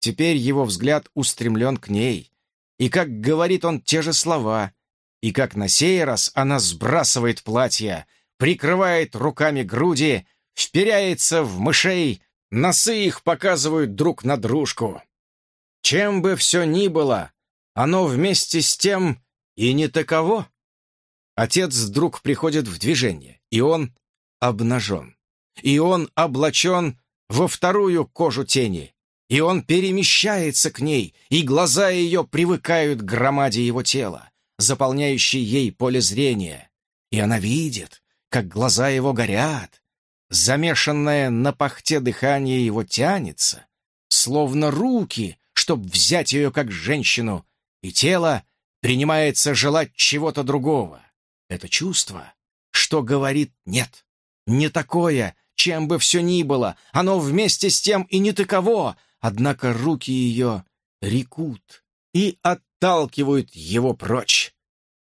Теперь его взгляд устремлен к ней, и как говорит он те же слова, и как на сей раз она сбрасывает платье, прикрывает руками груди, вперяется в мышей, носы их показывают друг на дружку. Чем бы все ни было, оно вместе с тем и не таково. Отец вдруг приходит в движение, и он обнажен. И он облачен во вторую кожу тени, и он перемещается к ней, и глаза ее привыкают к громаде его тела заполняющий ей поле зрения, и она видит, как глаза его горят, замешанное на пахте дыхание его тянется, словно руки, чтоб взять ее как женщину, и тело принимается желать чего-то другого. Это чувство, что говорит «нет», не такое, чем бы все ни было, оно вместе с тем и не таково, однако руки ее рекут и отталкивают его прочь.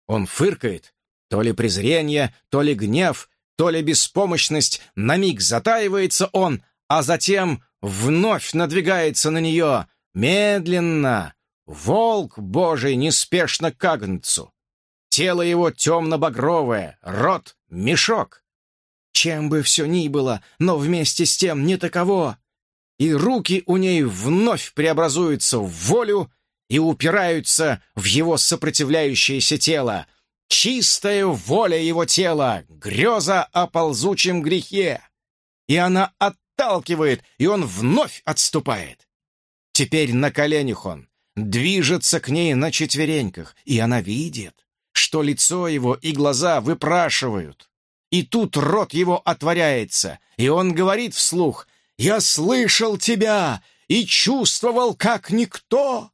Он фыркает, то ли презрение, то ли гнев, то ли беспомощность, на миг затаивается он, а затем вновь надвигается на нее, медленно, волк божий неспешно к агнцу. Тело его темно-багровое, рот — мешок. Чем бы все ни было, но вместе с тем не таково. И руки у ней вновь преобразуются в волю, и упираются в его сопротивляющееся тело. Чистая воля его тела, греза о ползучем грехе. И она отталкивает, и он вновь отступает. Теперь на коленях он, движется к ней на четвереньках, и она видит, что лицо его и глаза выпрашивают. И тут рот его отворяется, и он говорит вслух «Я слышал тебя и чувствовал, как никто!»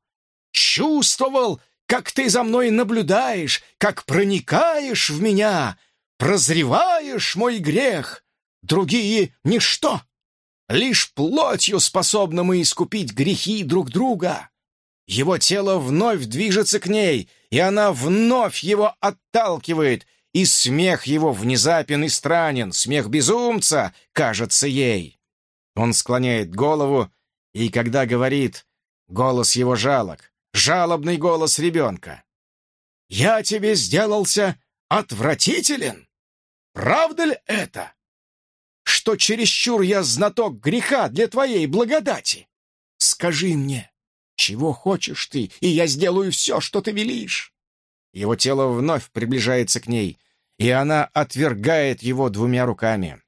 чувствовал, как ты за мной наблюдаешь, как проникаешь в меня, прозреваешь мой грех. Другие — ничто. Лишь плотью способны мы искупить грехи друг друга. Его тело вновь движется к ней, и она вновь его отталкивает, и смех его внезапен и странен, смех безумца, кажется ей. Он склоняет голову, и когда говорит, голос его жалок, жалобный голос ребенка. «Я тебе сделался отвратителен? Правда ли это? Что чересчур я знаток греха для твоей благодати? Скажи мне, чего хочешь ты, и я сделаю все, что ты велишь». Его тело вновь приближается к ней, и она отвергает его двумя руками.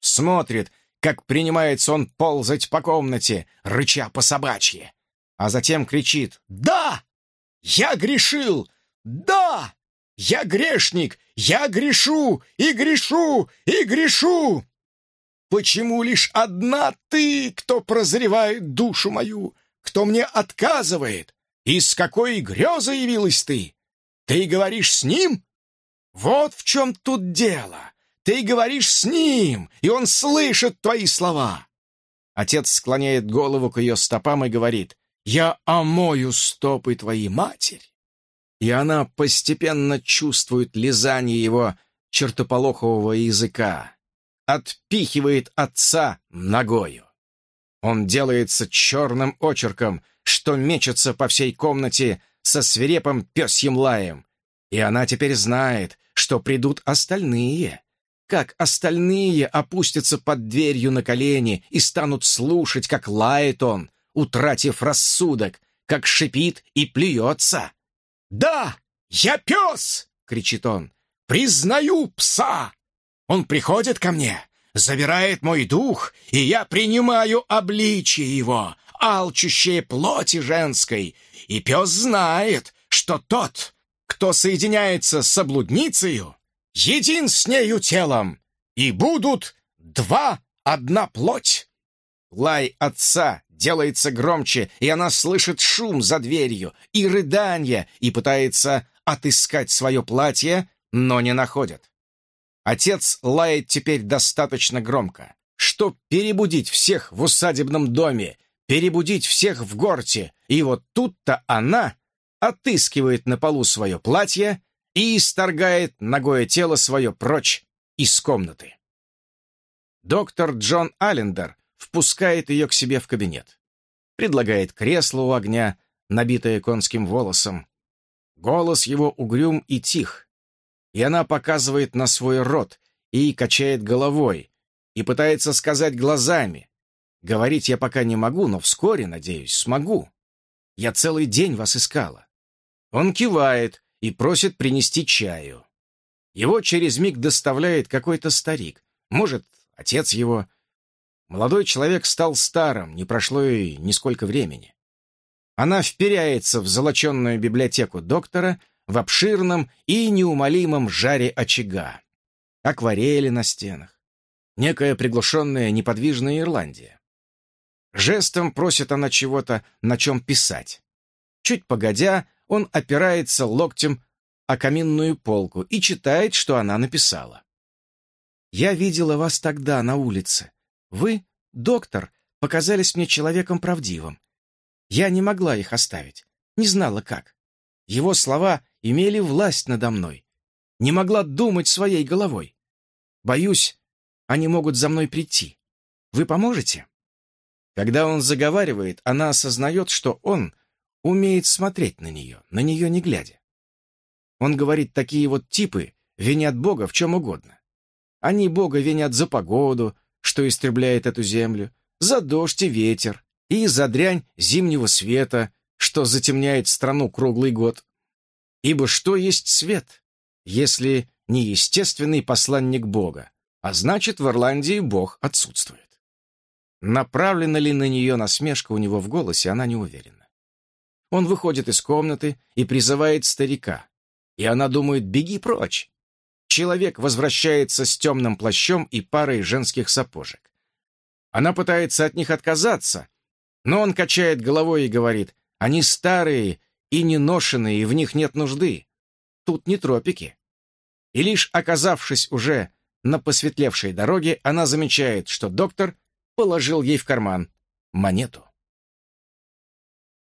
Смотрит, как принимается он ползать по комнате, рыча по собачье а затем кричит «Да! Я грешил! Да! Я грешник! Я грешу! И грешу! И грешу!» Почему лишь одна ты, кто прозревает душу мою, кто мне отказывает? Из какой грезы явилась ты? Ты говоришь с ним? Вот в чем тут дело. Ты говоришь с ним, и он слышит твои слова. Отец склоняет голову к ее стопам и говорит, я омою стопы твоей матери. И она постепенно чувствует лизание его чертополохового языка. Отпихивает отца ногою. Он делается черным очерком, что мечется по всей комнате со свирепым пёсьим лаем. И она теперь знает, что придут остальные. Как остальные опустятся под дверью на колени и станут слушать, как лает он, утратив рассудок, как шипит и плюется. «Да, я пес!» — кричит он. «Признаю пса! Он приходит ко мне, забирает мой дух, и я принимаю обличие его, алчущее плоти женской, и пес знает, что тот, кто соединяется с облудницею, един с нею телом, и будут два одна плоть. Лай отца делается громче, и она слышит шум за дверью и рыдания, и пытается отыскать свое платье, но не находит. Отец лает теперь достаточно громко, чтобы перебудить всех в усадебном доме, перебудить всех в горте, и вот тут-то она отыскивает на полу свое платье и исторгает ногое тело свое прочь из комнаты. Доктор Джон Аллендер впускает ее к себе в кабинет. Предлагает кресло у огня, набитое конским волосом. Голос его угрюм и тих, и она показывает на свой рот и качает головой, и пытается сказать глазами. Говорить я пока не могу, но вскоре, надеюсь, смогу. Я целый день вас искала. Он кивает и просит принести чаю. Его через миг доставляет какой-то старик, может, отец его. Молодой человек стал старым, не прошло и нисколько времени. Она вперяется в золоченную библиотеку доктора в обширном и неумолимом жаре очага. Акварели на стенах. Некая приглушенная неподвижная Ирландия. Жестом просит она чего-то, на чем писать. Чуть погодя, он опирается локтем о каминную полку и читает, что она написала. «Я видела вас тогда на улице. Вы, доктор, показались мне человеком правдивым. Я не могла их оставить, не знала как. Его слова имели власть надо мной. Не могла думать своей головой. Боюсь, они могут за мной прийти. Вы поможете?» Когда он заговаривает, она осознает, что он умеет смотреть на нее, на нее не глядя. Он говорит, такие вот типы винят Бога в чем угодно. Они Бога винят за погоду, что истребляет эту землю, за дождь и ветер, и за дрянь зимнего света, что затемняет страну круглый год. Ибо что есть свет, если не естественный посланник Бога, а значит, в Ирландии Бог отсутствует. Направлена ли на нее насмешка у него в голосе, она не уверена. Он выходит из комнаты и призывает старика, и она думает «беги прочь». Человек возвращается с темным плащом и парой женских сапожек. Она пытается от них отказаться, но он качает головой и говорит «они старые и неношенные, и в них нет нужды. Тут не тропики». И лишь оказавшись уже на посветлевшей дороге, она замечает, что доктор положил ей в карман монету.